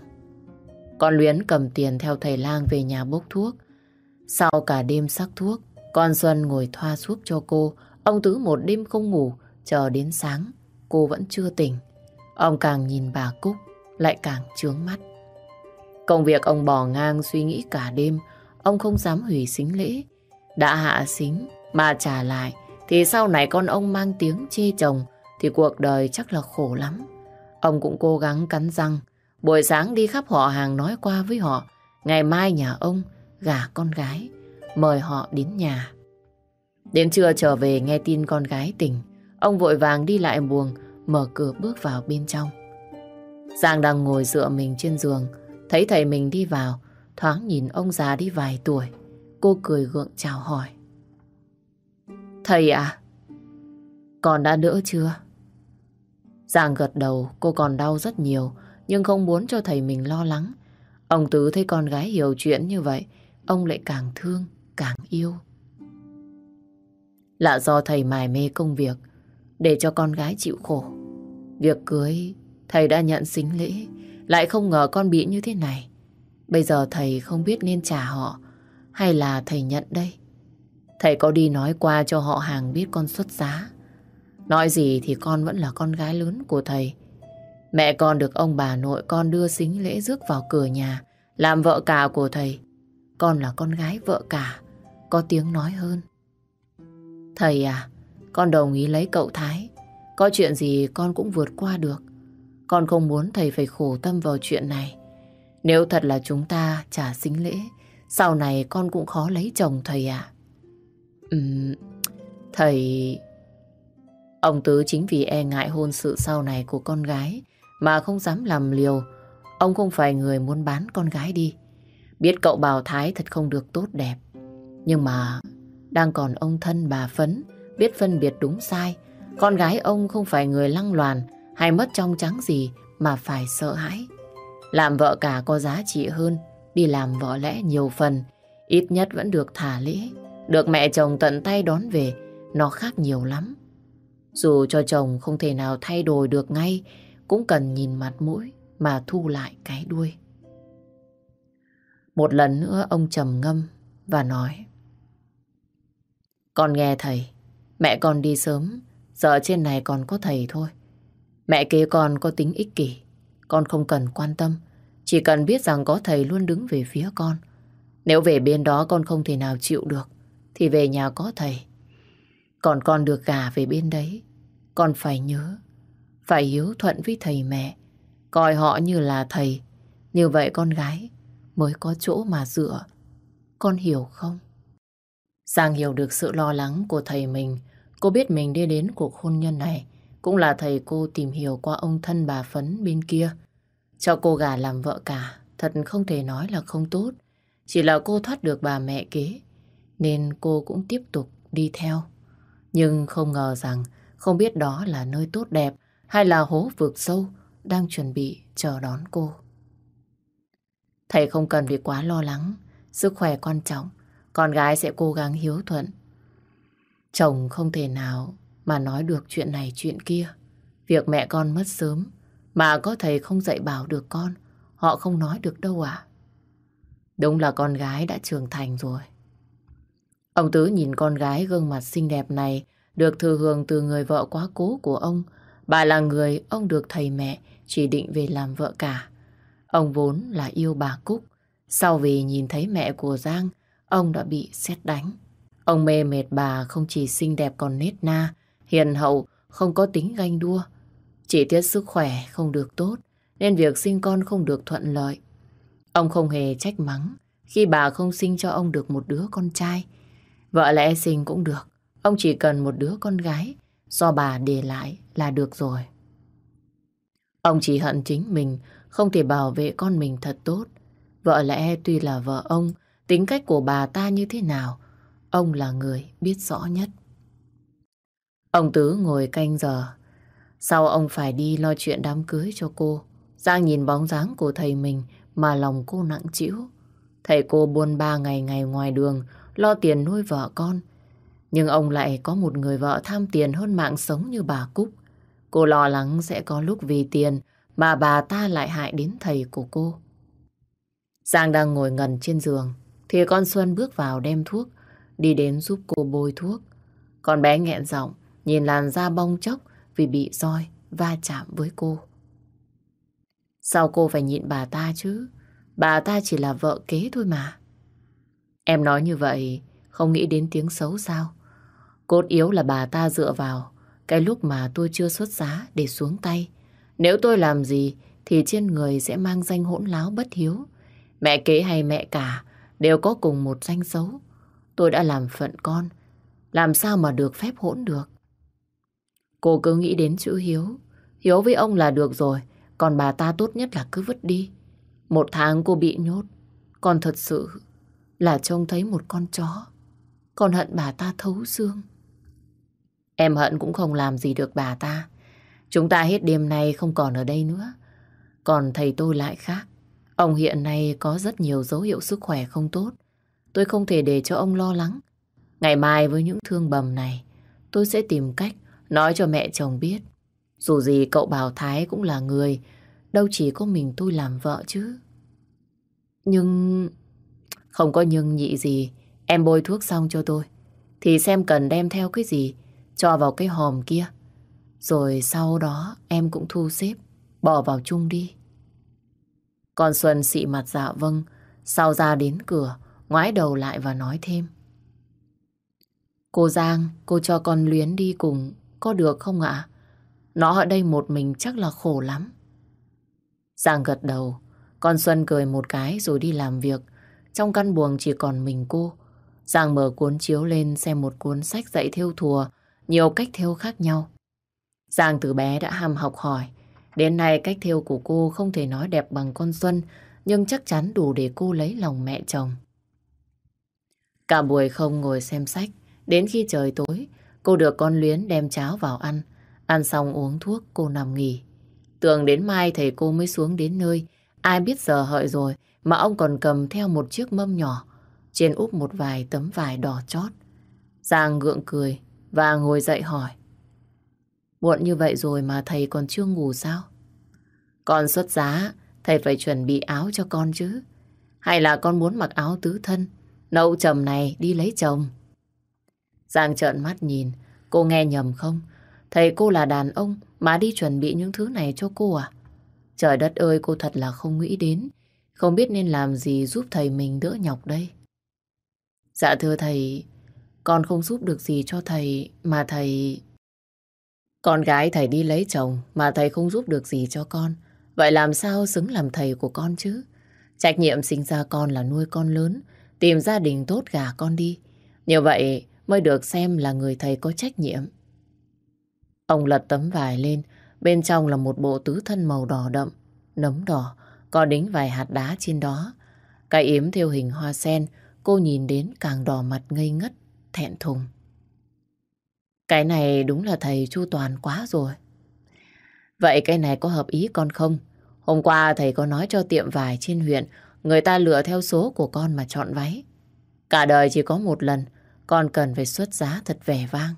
Con Luyến cầm tiền theo thầy lang về nhà bốc thuốc. Sau cả đêm sắc thuốc, con Xuân ngồi thoa thuốc cho cô. Ông Tứ một đêm không ngủ, chờ đến sáng, cô vẫn chưa tỉnh. Ông càng nhìn bà Cúc, lại càng trướng mắt. Công việc ông bỏ ngang suy nghĩ cả đêm, ông không dám hủy xính lễ. Đã hạ xính, mà trả lại, thì sau này con ông mang tiếng chê chồng, thì cuộc đời chắc là khổ lắm. Ông cũng cố gắng cắn răng, buổi sáng đi khắp họ hàng nói qua với họ, ngày mai nhà ông gả con gái, mời họ đến nhà. Đến trưa trở về nghe tin con gái tỉnh, ông vội vàng đi lại buồng, mở cửa bước vào bên trong. Giang đang ngồi dựa mình trên giường, thấy thầy mình đi vào, thoáng nhìn ông già đi vài tuổi. Cô cười gượng chào hỏi. Thầy à, con đã đỡ chưa? Giang gật đầu, cô còn đau rất nhiều, nhưng không muốn cho thầy mình lo lắng. Ông Tứ thấy con gái hiểu chuyện như vậy, ông lại càng thương, càng yêu. Là do thầy mải mê công việc, để cho con gái chịu khổ. Việc cưới, thầy đã nhận xính lễ, lại không ngờ con bị như thế này. Bây giờ thầy không biết nên trả họ, hay là thầy nhận đây. Thầy có đi nói qua cho họ hàng biết con xuất giá. Nói gì thì con vẫn là con gái lớn của thầy. Mẹ con được ông bà nội con đưa xính lễ rước vào cửa nhà, làm vợ cả của thầy. Con là con gái vợ cả, có tiếng nói hơn. Thầy à, con đồng ý lấy cậu Thái. Có chuyện gì con cũng vượt qua được. Con không muốn thầy phải khổ tâm vào chuyện này. Nếu thật là chúng ta trả xính lễ, sau này con cũng khó lấy chồng thầy ạ. Ừm, thầy... Ông Tứ chính vì e ngại hôn sự sau này của con gái mà không dám làm liều. Ông không phải người muốn bán con gái đi. Biết cậu bào thái thật không được tốt đẹp. Nhưng mà đang còn ông thân bà Phấn biết phân biệt đúng sai. Con gái ông không phải người lăng loàn hay mất trong trắng gì mà phải sợ hãi. Làm vợ cả có giá trị hơn, đi làm vợ lẽ nhiều phần, ít nhất vẫn được thả lễ. Được mẹ chồng tận tay đón về, nó khác nhiều lắm. Dù cho chồng không thể nào thay đổi được ngay, cũng cần nhìn mặt mũi mà thu lại cái đuôi. Một lần nữa ông trầm ngâm và nói Con nghe thầy, mẹ con đi sớm, giờ trên này còn có thầy thôi. Mẹ kế con có tính ích kỷ, con không cần quan tâm, chỉ cần biết rằng có thầy luôn đứng về phía con. Nếu về bên đó con không thể nào chịu được, thì về nhà có thầy. Còn con được gả về bên đấy, con phải nhớ, phải hiếu thuận với thầy mẹ, coi họ như là thầy. Như vậy con gái mới có chỗ mà dựa. Con hiểu không? Giang hiểu được sự lo lắng của thầy mình. Cô biết mình đi đến cuộc hôn nhân này cũng là thầy cô tìm hiểu qua ông thân bà Phấn bên kia. Cho cô gà làm vợ cả, thật không thể nói là không tốt. Chỉ là cô thoát được bà mẹ kế, nên cô cũng tiếp tục đi theo. Nhưng không ngờ rằng không biết đó là nơi tốt đẹp hay là hố vực sâu đang chuẩn bị chờ đón cô. Thầy không cần phải quá lo lắng, sức khỏe quan trọng, con gái sẽ cố gắng hiếu thuận. Chồng không thể nào mà nói được chuyện này chuyện kia. Việc mẹ con mất sớm mà có thầy không dạy bảo được con, họ không nói được đâu à. Đúng là con gái đã trưởng thành rồi. Ông Tứ nhìn con gái gương mặt xinh đẹp này được thừa hưởng từ người vợ quá cố của ông. Bà là người ông được thầy mẹ chỉ định về làm vợ cả. Ông vốn là yêu bà Cúc. Sau vì nhìn thấy mẹ của Giang, ông đã bị xét đánh. Ông mê mệt bà không chỉ xinh đẹp còn nết na, hiền hậu, không có tính ganh đua. Chỉ tiết sức khỏe không được tốt, nên việc sinh con không được thuận lợi. Ông không hề trách mắng khi bà không sinh cho ông được một đứa con trai. Vợ lẽ sinh cũng được, ông chỉ cần một đứa con gái do bà để lại là được rồi. Ông chỉ hận chính mình không thể bảo vệ con mình thật tốt. Vợ lẽ tuy là vợ ông, tính cách của bà ta như thế nào, ông là người biết rõ nhất. Ông Tứ ngồi canh giờ, sau ông phải đi lo chuyện đám cưới cho cô. Giang nhìn bóng dáng của thầy mình mà lòng cô nặng chịu. Thầy cô buôn ba ngày ngày ngoài đường, lo tiền nuôi vợ con. Nhưng ông lại có một người vợ tham tiền hơn mạng sống như bà Cúc. Cô lo lắng sẽ có lúc vì tiền mà bà ta lại hại đến thầy của cô. Giang đang ngồi ngần trên giường, thì con Xuân bước vào đem thuốc, đi đến giúp cô bôi thuốc. Con bé nghẹn giọng, nhìn làn da bong chốc vì bị roi va chạm với cô. Sao cô phải nhịn bà ta chứ? Bà ta chỉ là vợ kế thôi mà. Em nói như vậy, không nghĩ đến tiếng xấu sao? Cốt yếu là bà ta dựa vào cái lúc mà tôi chưa xuất giá để xuống tay. Nếu tôi làm gì thì trên người sẽ mang danh hỗn láo bất hiếu. Mẹ kế hay mẹ cả đều có cùng một danh xấu. Tôi đã làm phận con, làm sao mà được phép hỗn được. Cô cứ nghĩ đến chữ hiếu. Hiếu với ông là được rồi, còn bà ta tốt nhất là cứ vứt đi. Một tháng cô bị nhốt, còn thật sự là trông thấy một con chó. Còn hận bà ta thấu xương. Em hận cũng không làm gì được bà ta. Chúng ta hết đêm nay không còn ở đây nữa. Còn thầy tôi lại khác. Ông hiện nay có rất nhiều dấu hiệu sức khỏe không tốt. Tôi không thể để cho ông lo lắng. Ngày mai với những thương bầm này, tôi sẽ tìm cách nói cho mẹ chồng biết. Dù gì cậu Bảo Thái cũng là người, đâu chỉ có mình tôi làm vợ chứ. Nhưng... Không có nhưng nhị gì, em bôi thuốc xong cho tôi. Thì xem cần đem theo cái gì, cho vào cái hòm kia. Rồi sau đó em cũng thu xếp, bỏ vào chung đi. Con Xuân xị mặt dạ vâng, sau ra đến cửa, ngoái đầu lại và nói thêm. Cô Giang, cô cho con Luyến đi cùng, có được không ạ? Nó ở đây một mình chắc là khổ lắm. Giang gật đầu, con Xuân cười một cái rồi đi làm việc. Trong căn buồng chỉ còn mình cô. Giang mở cuốn chiếu lên xem một cuốn sách dạy theo thùa, nhiều cách theo khác nhau. Giang từ bé đã ham học hỏi. Đến nay cách theo của cô không thể nói đẹp bằng con Xuân, nhưng chắc chắn đủ để cô lấy lòng mẹ chồng. Cả buổi không ngồi xem sách, đến khi trời tối, cô được con Luyến đem cháo vào ăn. Ăn xong uống thuốc, cô nằm nghỉ. Tưởng đến mai thầy cô mới xuống đến nơi, ai biết giờ hợi rồi mà ông còn cầm theo một chiếc mâm nhỏ, trên úp một vài tấm vải đỏ chót. Giang gượng cười và ngồi dậy hỏi. Muộn như vậy rồi mà thầy còn chưa ngủ sao? Con xuất giá, thầy phải chuẩn bị áo cho con chứ. Hay là con muốn mặc áo tứ thân, nậu chồng này đi lấy chồng? Giang trợn mắt nhìn, cô nghe nhầm không? Thầy cô là đàn ông mà đi chuẩn bị những thứ này cho cô à? Trời đất ơi cô thật là không nghĩ đến. Không biết nên làm gì giúp thầy mình đỡ nhọc đây. Dạ thưa thầy, con không giúp được gì cho thầy mà thầy... Con gái thầy đi lấy chồng mà thầy không giúp được gì cho con. Vậy làm sao xứng làm thầy của con chứ? Trách nhiệm sinh ra con là nuôi con lớn, tìm gia đình tốt gà con đi. Như vậy mới được xem là người thầy có trách nhiệm. Ông lật tấm vải lên, bên trong là một bộ tứ thân màu đỏ đậm, nấm đỏ, có đính vài hạt đá trên đó. Cái yếm theo hình hoa sen, cô nhìn đến càng đỏ mặt ngây ngất, thẹn thùng. Cái này đúng là thầy chu toàn quá rồi. Vậy cái này có hợp ý con không? Hôm qua thầy có nói cho tiệm vải trên huyện, người ta lựa theo số của con mà chọn váy. Cả đời chỉ có một lần, con cần phải xuất giá thật vẻ vang.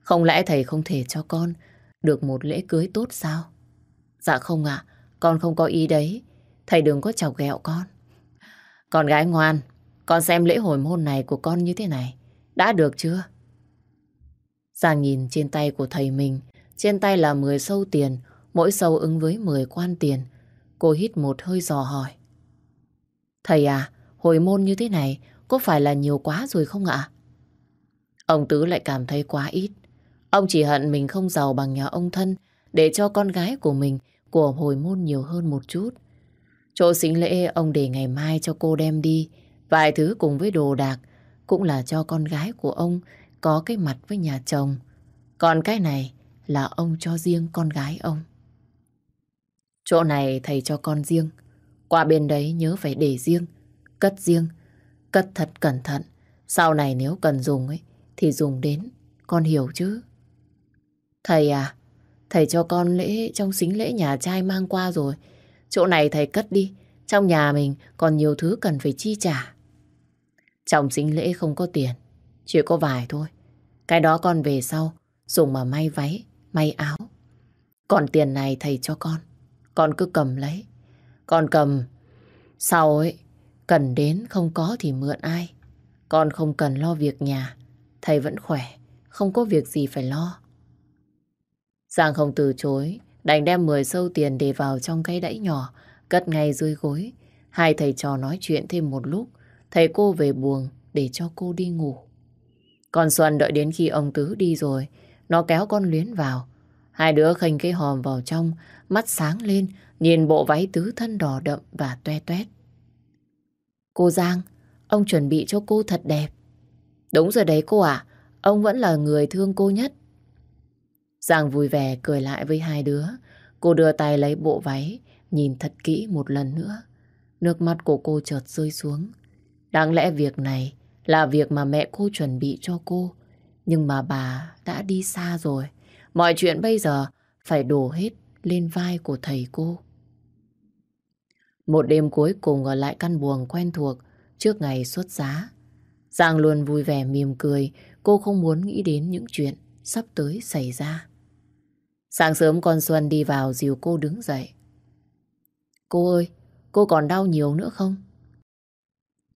Không lẽ thầy không thể cho con được một lễ cưới tốt sao? Dạ không ạ, con không có ý đấy. Thầy đừng có chọc ghẹo con. Con gái ngoan, con xem lễ hồi môn này của con như thế này. Đã được chưa? Giang nhìn trên tay của thầy mình. Trên tay là 10 sâu tiền, mỗi sâu ứng với 10 quan tiền. Cô hít một hơi dò hỏi. Thầy à, hồi môn như thế này có phải là nhiều quá rồi không ạ? Ông Tứ lại cảm thấy quá ít. Ông chỉ hận mình không giàu bằng nhà ông thân để cho con gái của mình của hồi môn nhiều hơn một chút. Chỗ xính lễ ông để ngày mai cho cô đem đi vài thứ cùng với đồ đạc cũng là cho con gái của ông có cái mặt với nhà chồng. Còn cái này là ông cho riêng con gái ông. Chỗ này thầy cho con riêng. Qua bên đấy nhớ phải để riêng, cất riêng, cất thật cẩn thận. Sau này nếu cần dùng ấy thì dùng đến, con hiểu chứ? Thầy à, thầy cho con lễ trong xính lễ nhà trai mang qua rồi. Chỗ này thầy cất đi, trong nhà mình còn nhiều thứ cần phải chi trả. Trong xính lễ không có tiền, chỉ có vài thôi. Cái đó con về sau, dùng mà may váy, may áo. Còn tiền này thầy cho con, con cứ cầm lấy. Con cầm, sau ấy, cần đến không có thì mượn ai. Con không cần lo việc nhà, thầy vẫn khỏe, không có việc gì phải lo. Giang không từ chối, đành đem 10 sâu tiền để vào trong cái đẫy nhỏ, cất ngay dưới gối. Hai thầy trò nói chuyện thêm một lúc, thầy cô về buồng để cho cô đi ngủ. Còn Xuân đợi đến khi ông Tứ đi rồi, nó kéo con Luyến vào. Hai đứa khênh cái hòm vào trong, mắt sáng lên, nhìn bộ váy tứ thân đỏ đậm và toe toét. Cô Giang, ông chuẩn bị cho cô thật đẹp. Đúng rồi đấy cô ạ, ông vẫn là người thương cô nhất. Giang vui vẻ cười lại với hai đứa. Cô đưa tay lấy bộ váy, nhìn thật kỹ một lần nữa. Nước mắt của cô chợt rơi xuống. Đáng lẽ việc này là việc mà mẹ cô chuẩn bị cho cô. Nhưng mà bà đã đi xa rồi. Mọi chuyện bây giờ phải đổ hết lên vai của thầy cô. Một đêm cuối cùng ở lại căn buồng quen thuộc trước ngày xuất giá. Giang luôn vui vẻ mỉm cười, cô không muốn nghĩ đến những chuyện sắp tới xảy ra. Sáng sớm con Xuân đi vào dìu cô đứng dậy. Cô ơi, cô còn đau nhiều nữa không?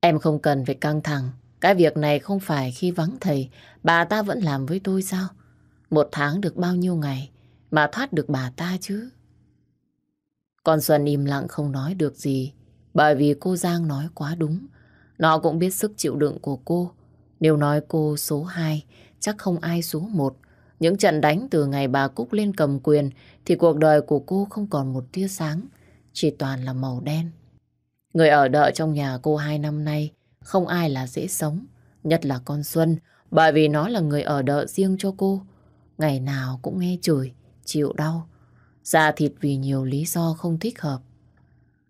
Em không cần phải căng thẳng. Cái việc này không phải khi vắng thầy, bà ta vẫn làm với tôi sao? Một tháng được bao nhiêu ngày mà thoát được bà ta chứ? Con Xuân im lặng không nói được gì, bởi vì cô Giang nói quá đúng. Nó cũng biết sức chịu đựng của cô. Nếu nói cô số 2, chắc không ai số 1. Những trận đánh từ ngày bà Cúc lên cầm quyền thì cuộc đời của cô không còn một tia sáng, chỉ toàn là màu đen. Người ở đợi trong nhà cô hai năm nay không ai là dễ sống, nhất là con Xuân, bởi vì nó là người ở đợi riêng cho cô. Ngày nào cũng nghe chửi, chịu đau, da thịt vì nhiều lý do không thích hợp.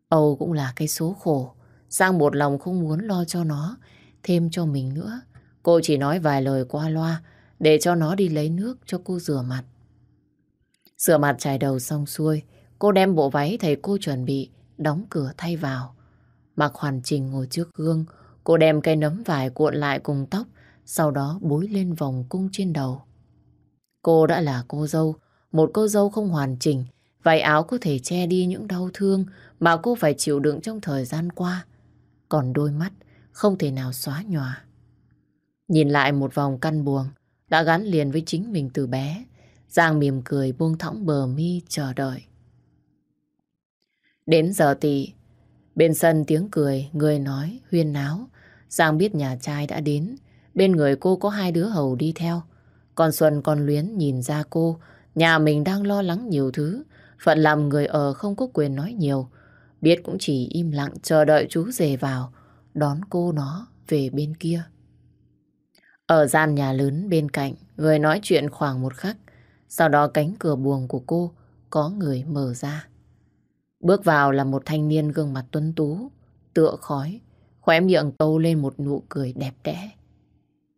Âu cũng là cái số khổ, Sang một lòng không muốn lo cho nó, thêm cho mình nữa. Cô chỉ nói vài lời qua loa, để cho nó đi lấy nước cho cô rửa mặt. Rửa mặt chải đầu xong xuôi, cô đem bộ váy thầy cô chuẩn bị, đóng cửa thay vào. Mặc hoàn chỉnh ngồi trước gương, cô đem cây nấm vải cuộn lại cùng tóc, sau đó búi lên vòng cung trên đầu. Cô đã là cô dâu, một cô dâu không hoàn chỉnh, váy áo có thể che đi những đau thương mà cô phải chịu đựng trong thời gian qua. Còn đôi mắt không thể nào xóa nhòa. Nhìn lại một vòng căn buồng, đã gắn liền với chính mình từ bé. Giang mỉm cười buông thõng bờ mi chờ đợi. Đến giờ tị Bên sân tiếng cười, người nói, huyên náo. Giang biết nhà trai đã đến. Bên người cô có hai đứa hầu đi theo. Còn Xuân con Luyến nhìn ra cô, nhà mình đang lo lắng nhiều thứ. Phận làm người ở không có quyền nói nhiều. Biết cũng chỉ im lặng chờ đợi chú rể vào, đón cô nó về bên kia. Ở gian nhà lớn bên cạnh, người nói chuyện khoảng một khắc. Sau đó cánh cửa buồng của cô có người mở ra. Bước vào là một thanh niên gương mặt tuấn tú, tựa khói, khóe miệng câu lên một nụ cười đẹp đẽ.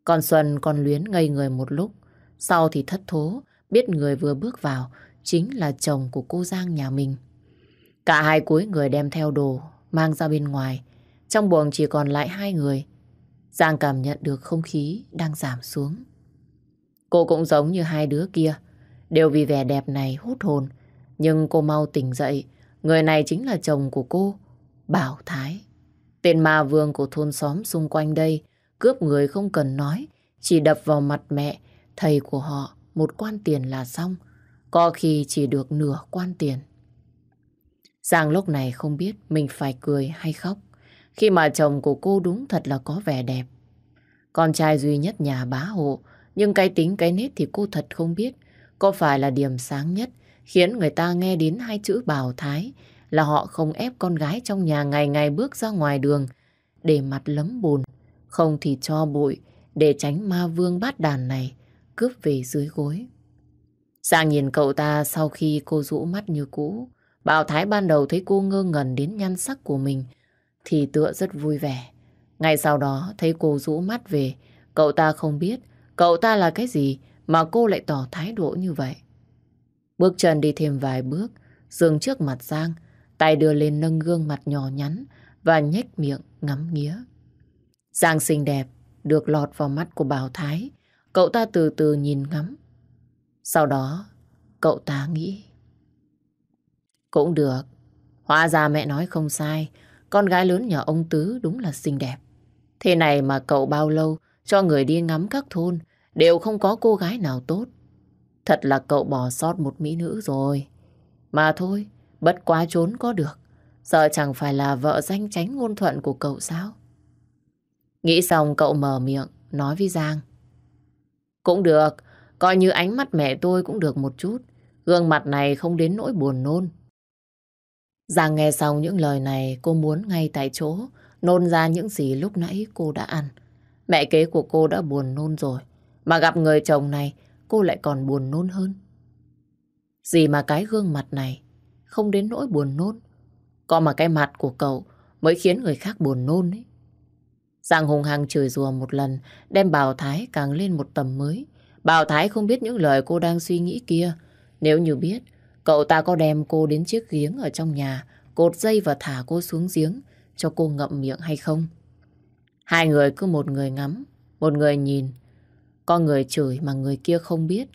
Con Xuân còn luyến ngây người một lúc, sau thì thất thố, biết người vừa bước vào chính là chồng của cô Giang nhà mình. Cả hai cuối người đem theo đồ, mang ra bên ngoài. Trong buồng chỉ còn lại hai người. Giang cảm nhận được không khí đang giảm xuống. Cô cũng giống như hai đứa kia, đều vì vẻ đẹp này hút hồn. Nhưng cô mau tỉnh dậy, người này chính là chồng của cô, Bảo Thái. Tên ma vương của thôn xóm xung quanh đây, cướp người không cần nói, chỉ đập vào mặt mẹ, thầy của họ, một quan tiền là xong. Có khi chỉ được nửa quan tiền. Giang lúc này không biết mình phải cười hay khóc. Khi mà chồng của cô đúng thật là có vẻ đẹp. Con trai duy nhất nhà bá hộ, nhưng cái tính cái nết thì cô thật không biết. Có phải là điểm sáng nhất khiến người ta nghe đến hai chữ bào thái là họ không ép con gái trong nhà ngày ngày bước ra ngoài đường để mặt lấm bùn, không thì cho bụi để tránh ma vương bát đàn này cướp về dưới gối. Giang nhìn cậu ta sau khi cô rũ mắt như cũ. Bảo Thái ban đầu thấy cô ngơ ngẩn đến nhan sắc của mình thì tựa rất vui vẻ. Ngay sau đó thấy cô rũ mắt về, cậu ta không biết cậu ta là cái gì mà cô lại tỏ thái độ như vậy. Bước chân đi thêm vài bước, dừng trước mặt Giang, tay đưa lên nâng gương mặt nhỏ nhắn và nhếch miệng ngắm nghía. Giang xinh đẹp, được lọt vào mắt của Bảo Thái. Cậu ta từ từ nhìn ngắm. Sau đó, cậu ta nghĩ. Cũng được. Hóa ra mẹ nói không sai. Con gái lớn nhà ông Tứ đúng là xinh đẹp. Thế này mà cậu bao lâu cho người đi ngắm các thôn đều không có cô gái nào tốt. Thật là cậu bỏ sót một mỹ nữ rồi. Mà thôi, bất quá trốn có được. Sợ chẳng phải là vợ danh tránh ngôn thuận của cậu sao? Nghĩ xong cậu mở miệng, nói với Giang. Cũng được, coi như ánh mắt mẹ tôi cũng được một chút. Gương mặt này không đến nỗi buồn nôn. Giang nghe xong những lời này cô muốn ngay tại chỗ nôn ra những gì lúc nãy cô đã ăn. Mẹ kế của cô đã buồn nôn rồi. Mà gặp người chồng này cô lại còn buồn nôn hơn. Gì mà cái gương mặt này không đến nỗi buồn nôn. Có mà cái mặt của cậu mới khiến người khác buồn nôn ấy. Giang hùng hăng chửi rùa một lần, đem Bảo Thái càng lên một tầm mới. Bảo Thái không biết những lời cô đang suy nghĩ kia. Nếu như biết, cậu ta có đem cô đến chiếc giếng ở trong nhà, cột dây và thả cô xuống giếng, cho cô ngậm miệng hay không. Hai người cứ một người ngắm, một người nhìn. Có người chửi mà người kia không biết.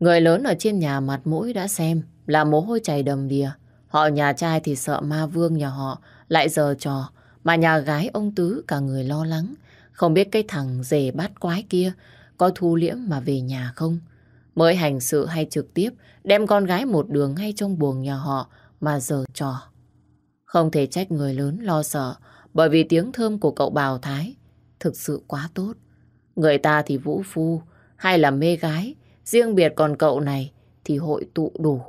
Người lớn ở trên nhà mặt mũi đã xem, là mồ hôi chảy đầm đìa. Họ nhà trai thì sợ ma vương nhà họ lại giờ trò, mà nhà gái ông Tứ cả người lo lắng. Không biết cái thằng rể bát quái kia có thu liễm mà về nhà không? Mới hành sự hay trực tiếp đem con gái một đường ngay trong buồng nhà họ mà giờ trò. Không thể trách người lớn lo sợ bởi vì tiếng thơm của cậu bào Thái thực sự quá tốt. Người ta thì vũ phu hay là mê gái, riêng biệt còn cậu này thì hội tụ đủ.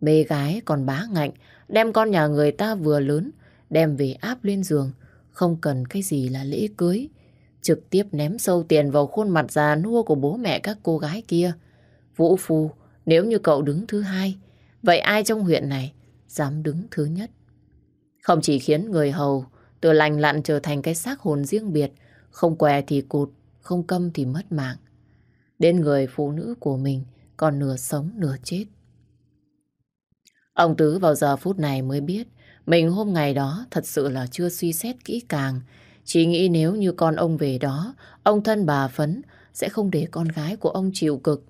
Mê gái còn bá ngạnh, đem con nhà người ta vừa lớn, đem về áp lên giường, không cần cái gì là lễ cưới. Trực tiếp ném sâu tiền vào khuôn mặt già nua của bố mẹ các cô gái kia. Vũ Phu, nếu như cậu đứng thứ hai, vậy ai trong huyện này dám đứng thứ nhất? Không chỉ khiến người hầu từ lành lặn trở thành cái xác hồn riêng biệt, không què thì cụt, không câm thì mất mạng. Đến người phụ nữ của mình còn nửa sống nửa chết. Ông Tứ vào giờ phút này mới biết mình hôm ngày đó thật sự là chưa suy xét kỹ càng. Chỉ nghĩ nếu như con ông về đó, ông thân bà Phấn sẽ không để con gái của ông chịu cực.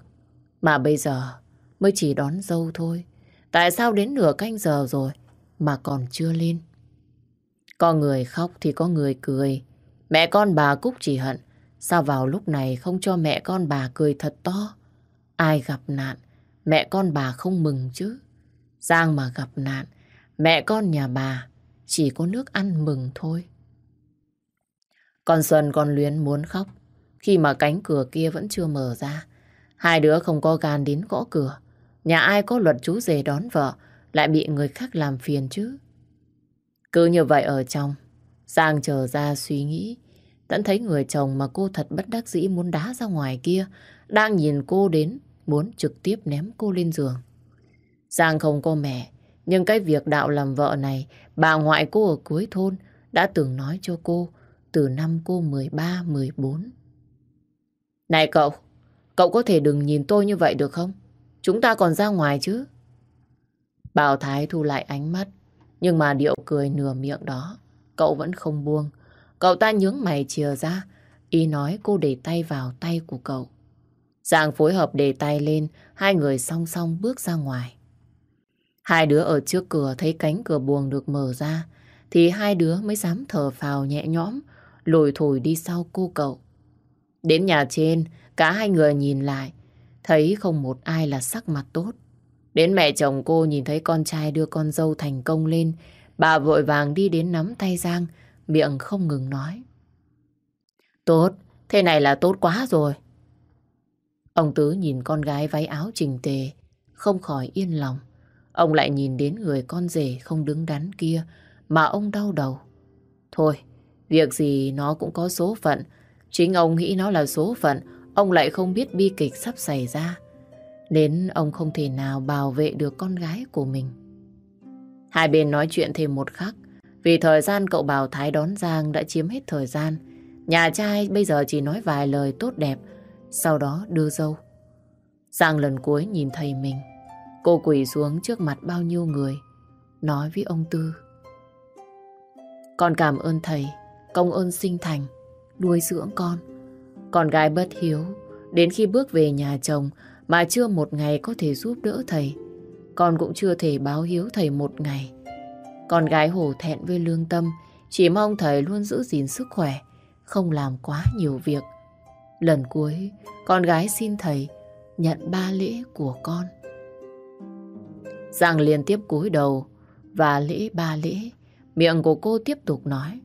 Mà bây giờ mới chỉ đón dâu thôi. Tại sao đến nửa canh giờ rồi mà còn chưa lên? Có người khóc thì có người cười. Mẹ con bà Cúc chỉ hận. Sao vào lúc này không cho mẹ con bà cười thật to? Ai gặp nạn, mẹ con bà không mừng chứ. Giang mà gặp nạn, mẹ con nhà bà chỉ có nước ăn mừng thôi. Con Xuân con Luyến muốn khóc khi mà cánh cửa kia vẫn chưa mở ra. Hai đứa không có gan đến gõ cửa. Nhà ai có luật chú rể đón vợ lại bị người khác làm phiền chứ. Cứ như vậy ở trong, Giang chờ ra suy nghĩ. Tẫn thấy người chồng mà cô thật bất đắc dĩ muốn đá ra ngoài kia, đang nhìn cô đến, muốn trực tiếp ném cô lên giường. Giang không có mẹ, nhưng cái việc đạo làm vợ này, bà ngoại cô ở cuối thôn đã từng nói cho cô từ năm cô 13-14. Này cậu, cậu có thể đừng nhìn tôi như vậy được không? Chúng ta còn ra ngoài chứ. Bảo Thái thu lại ánh mắt, nhưng mà điệu cười nửa miệng đó, cậu vẫn không buông. Cậu ta nhướng mày chìa ra, ý nói cô để tay vào tay của cậu. Giang phối hợp để tay lên, hai người song song bước ra ngoài. Hai đứa ở trước cửa thấy cánh cửa buồng được mở ra, thì hai đứa mới dám thở phào nhẹ nhõm, lùi thổi đi sau cô cậu. Đến nhà trên, cả hai người nhìn lại, thấy không một ai là sắc mặt tốt. Đến mẹ chồng cô nhìn thấy con trai đưa con dâu thành công lên, bà vội vàng đi đến nắm tay Giang, miệng không ngừng nói. Tốt, thế này là tốt quá rồi. Ông Tứ nhìn con gái váy áo trình tề, không khỏi yên lòng. Ông lại nhìn đến người con rể không đứng đắn kia, mà ông đau đầu. Thôi, việc gì nó cũng có số phận. Chính ông nghĩ nó là số phận, ông lại không biết bi kịch sắp xảy ra. Đến ông không thể nào bảo vệ được con gái của mình. Hai bên nói chuyện thêm một khắc. Vì thời gian cậu Bảo Thái đón Giang đã chiếm hết thời gian. Nhà trai bây giờ chỉ nói vài lời tốt đẹp, sau đó đưa dâu. Giang lần cuối nhìn thầy mình. Cô quỳ xuống trước mặt bao nhiêu người, nói với ông Tư. Con cảm ơn thầy, công ơn sinh thành, nuôi dưỡng con. Con gái bất hiếu, đến khi bước về nhà chồng mà chưa một ngày có thể giúp đỡ thầy. Con cũng chưa thể báo hiếu thầy một ngày. Con gái hổ thẹn với lương tâm, chỉ mong thầy luôn giữ gìn sức khỏe, không làm quá nhiều việc. Lần cuối, con gái xin thầy nhận ba lễ của con. Giang liên tiếp cúi đầu và lễ ba lễ. Miệng của cô tiếp tục nói.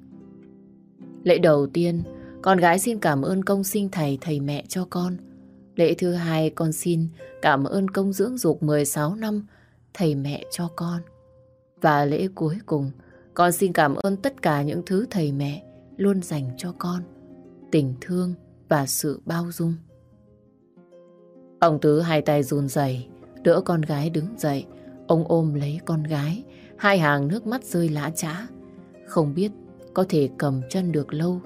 Lễ đầu tiên, con gái xin cảm ơn công sinh thầy thầy mẹ cho con. Lễ thứ hai, con xin cảm ơn công dưỡng dục 16 năm thầy mẹ cho con. Và lễ cuối cùng, con xin cảm ơn tất cả những thứ thầy mẹ luôn dành cho con. Tình thương và sự bao dung. Ông Tứ hai tay run rẩy đỡ con gái đứng dậy. Ông ôm lấy con gái, hai hàng nước mắt rơi lã trã. Không biết có thể cầm chân được lâu,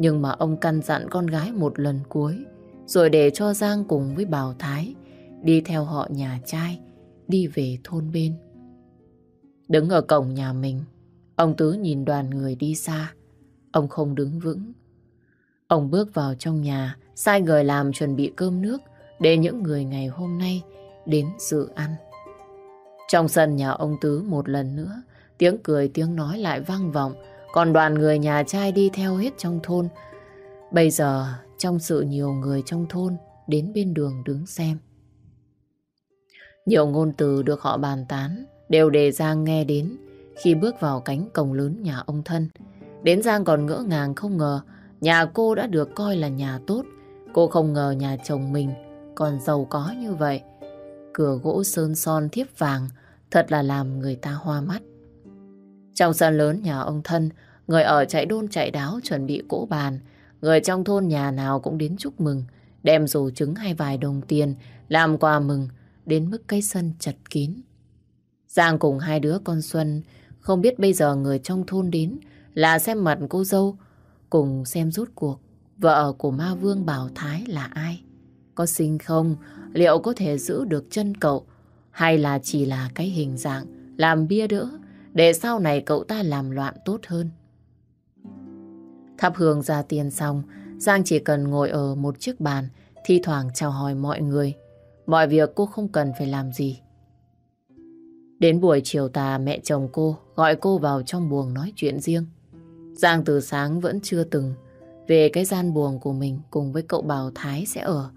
nhưng mà ông căn dặn con gái một lần cuối, rồi để cho Giang cùng với Bảo Thái đi theo họ nhà trai, đi về thôn bên. Đứng ở cổng nhà mình, ông Tứ nhìn đoàn người đi xa. Ông không đứng vững. Ông bước vào trong nhà, sai người làm chuẩn bị cơm nước để những người ngày hôm nay đến dự ăn. Trong sân nhà ông Tứ một lần nữa, tiếng cười tiếng nói lại vang vọng, còn đoàn người nhà trai đi theo hết trong thôn. Bây giờ, trong sự nhiều người trong thôn đến bên đường đứng xem. Nhiều ngôn từ được họ bàn tán, đều để Giang nghe đến khi bước vào cánh cổng lớn nhà ông thân. Đến Giang còn ngỡ ngàng không ngờ nhà cô đã được coi là nhà tốt. Cô không ngờ nhà chồng mình còn giàu có như vậy. Cửa gỗ sơn son thiếp vàng thật là làm người ta hoa mắt. Trong sân lớn nhà ông thân, người ở chạy đôn chạy đáo chuẩn bị cỗ bàn. Người trong thôn nhà nào cũng đến chúc mừng, đem dù trứng hay vài đồng tiền làm quà mừng đến mức cây sân chật kín. Giang cùng hai đứa con Xuân không biết bây giờ người trong thôn đến là xem mặt cô dâu cùng xem rút cuộc vợ của ma vương Bảo Thái là ai. Có sinh không? Liệu có thể giữ được chân cậu? Hay là chỉ là cái hình dạng làm bia đỡ để sau này cậu ta làm loạn tốt hơn? Thắp hương ra tiền xong, Giang chỉ cần ngồi ở một chiếc bàn, thi thoảng chào hỏi mọi người. Mọi việc cô không cần phải làm gì. Đến buổi chiều tà mẹ chồng cô gọi cô vào trong buồng nói chuyện riêng. Giang từ sáng vẫn chưa từng về cái gian buồng của mình cùng với cậu Bảo Thái sẽ ở.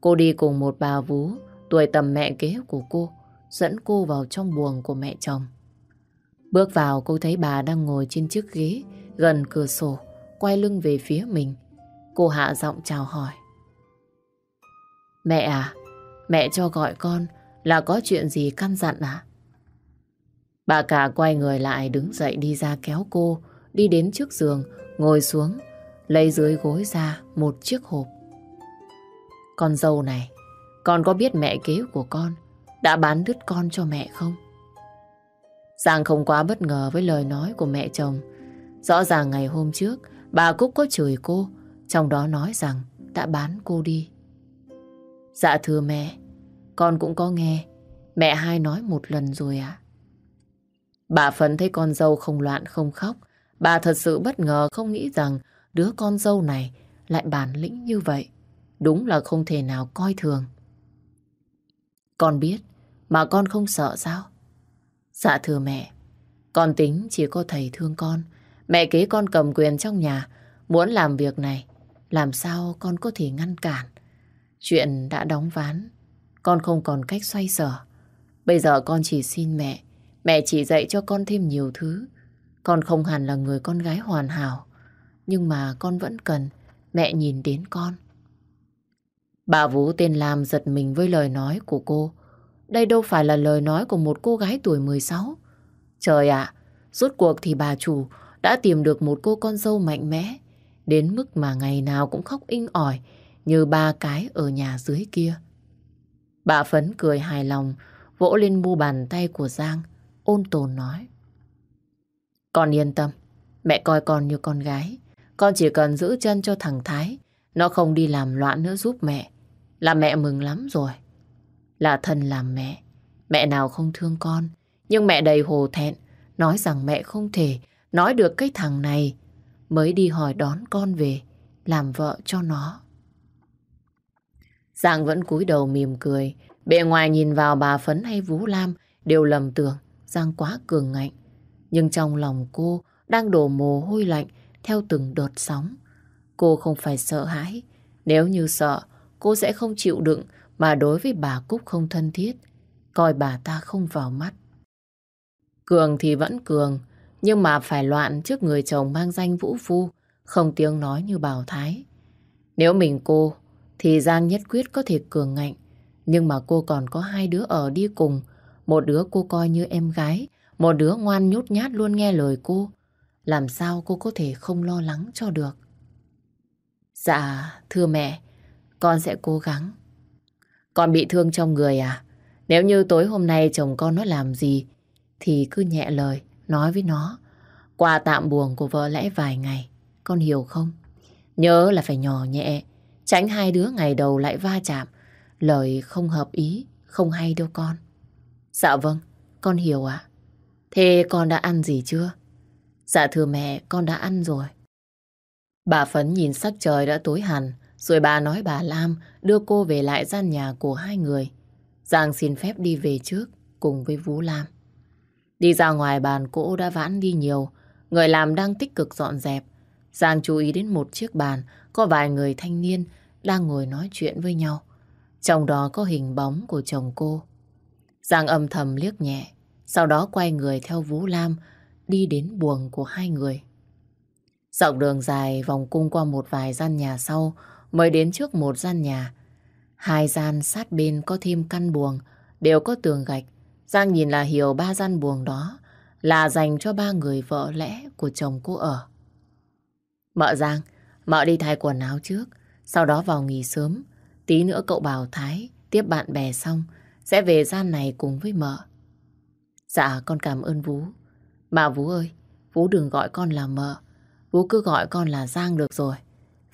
Cô đi cùng một bà vú tuổi tầm mẹ kế của cô dẫn cô vào trong buồng của mẹ chồng. Bước vào cô thấy bà đang ngồi trên chiếc ghế gần cửa sổ, quay lưng về phía mình. Cô hạ giọng chào hỏi. Mẹ à, mẹ cho gọi con là có chuyện gì căn dặn à? Bà cả quay người lại đứng dậy đi ra kéo cô, đi đến trước giường, ngồi xuống, lấy dưới gối ra một chiếc hộp. Con dâu này, con có biết mẹ kế của con đã bán đứt con cho mẹ không? Giang không quá bất ngờ với lời nói của mẹ chồng. Rõ ràng ngày hôm trước, bà Cúc có chửi cô, trong đó nói rằng đã bán cô đi. Dạ thưa mẹ, con cũng có nghe, mẹ hai nói một lần rồi ạ. Bà Phấn thấy con dâu không loạn không khóc, bà thật sự bất ngờ không nghĩ rằng đứa con dâu này lại bản lĩnh như vậy. Đúng là không thể nào coi thường. Con biết, mà con không sợ sao? Dạ thưa mẹ, con tính chỉ có thầy thương con. Mẹ kế con cầm quyền trong nhà, muốn làm việc này, làm sao con có thể ngăn cản. Chuyện đã đóng ván, con không còn cách xoay sở. Bây giờ con chỉ xin mẹ, mẹ chỉ dạy cho con thêm nhiều thứ. Con không hẳn là người con gái hoàn hảo, nhưng mà con vẫn cần mẹ nhìn đến con. Bà Vũ tên Lam giật mình với lời nói của cô. Đây đâu phải là lời nói của một cô gái tuổi 16. Trời ạ, rốt cuộc thì bà chủ đã tìm được một cô con dâu mạnh mẽ, đến mức mà ngày nào cũng khóc inh ỏi như ba cái ở nhà dưới kia. Bà Phấn cười hài lòng, vỗ lên mu bàn tay của Giang, ôn tồn nói. Con yên tâm, mẹ coi con như con gái. Con chỉ cần giữ chân cho thằng Thái, nó không đi làm loạn nữa giúp mẹ. Là mẹ mừng lắm rồi. Là thân làm mẹ. Mẹ nào không thương con. Nhưng mẹ đầy hồ thẹn. Nói rằng mẹ không thể nói được cái thằng này. Mới đi hỏi đón con về. Làm vợ cho nó. Giang vẫn cúi đầu mỉm cười. Bề ngoài nhìn vào bà Phấn hay Vũ Lam đều lầm tưởng Giang quá cường ngạnh. Nhưng trong lòng cô đang đổ mồ hôi lạnh theo từng đợt sóng. Cô không phải sợ hãi. Nếu như sợ, cô sẽ không chịu đựng mà đối với bà Cúc không thân thiết, coi bà ta không vào mắt. Cường thì vẫn cường, nhưng mà phải loạn trước người chồng mang danh Vũ Phu, không tiếng nói như Bảo Thái. Nếu mình cô, thì Giang nhất quyết có thể cường ngạnh, nhưng mà cô còn có hai đứa ở đi cùng, một đứa cô coi như em gái, một đứa ngoan nhút nhát luôn nghe lời cô. Làm sao cô có thể không lo lắng cho được? Dạ, thưa mẹ, con sẽ cố gắng. Con bị thương trong người à? Nếu như tối hôm nay chồng con nó làm gì, thì cứ nhẹ lời, nói với nó. Qua tạm buồn của vợ lẽ vài ngày, con hiểu không? Nhớ là phải nhỏ nhẹ, tránh hai đứa ngày đầu lại va chạm. Lời không hợp ý, không hay đâu con. Dạ vâng, con hiểu ạ. Thế con đã ăn gì chưa? Dạ thưa mẹ, con đã ăn rồi. Bà Phấn nhìn sắc trời đã tối hẳn, rồi bà nói bà Lam đưa cô về lại gian nhà của hai người. Giang xin phép đi về trước cùng với Vũ Lam. Đi ra ngoài bàn cỗ đã vãn đi nhiều, người làm đang tích cực dọn dẹp. Giang chú ý đến một chiếc bàn, có vài người thanh niên đang ngồi nói chuyện với nhau. Trong đó có hình bóng của chồng cô. Giang âm thầm liếc nhẹ, sau đó quay người theo Vũ Lam đi đến buồng của hai người. Dọc đường dài vòng cung qua một vài gian nhà sau mới đến trước một gian nhà. Hai gian sát bên có thêm căn buồng, đều có tường gạch. Giang nhìn là hiểu ba gian buồng đó là dành cho ba người vợ lẽ của chồng cô ở. Mợ Giang, mợ đi thay quần áo trước, sau đó vào nghỉ sớm. Tí nữa cậu bảo Thái tiếp bạn bè xong sẽ về gian này cùng với mợ. Dạ, con cảm ơn Vũ. Bà Vũ ơi, Vũ đừng gọi con là mợ. Vũ cứ gọi con là Giang được rồi.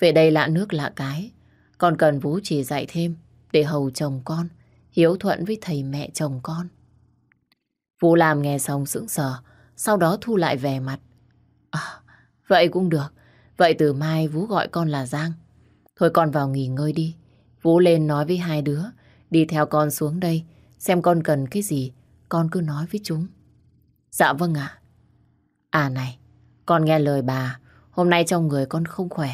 Về đây lạ nước lạ cái. Con cần Vũ chỉ dạy thêm để hầu chồng con, hiếu thuận với thầy mẹ chồng con. Vũ làm nghe xong sững sờ, sau đó thu lại vẻ mặt. À, vậy cũng được. Vậy từ mai Vũ gọi con là Giang. Thôi con vào nghỉ ngơi đi. Vũ lên nói với hai đứa, đi theo con xuống đây, xem con cần cái gì, con cứ nói với chúng. Dạ vâng ạ. À này, con nghe lời bà, hôm nay trong người con không khỏe,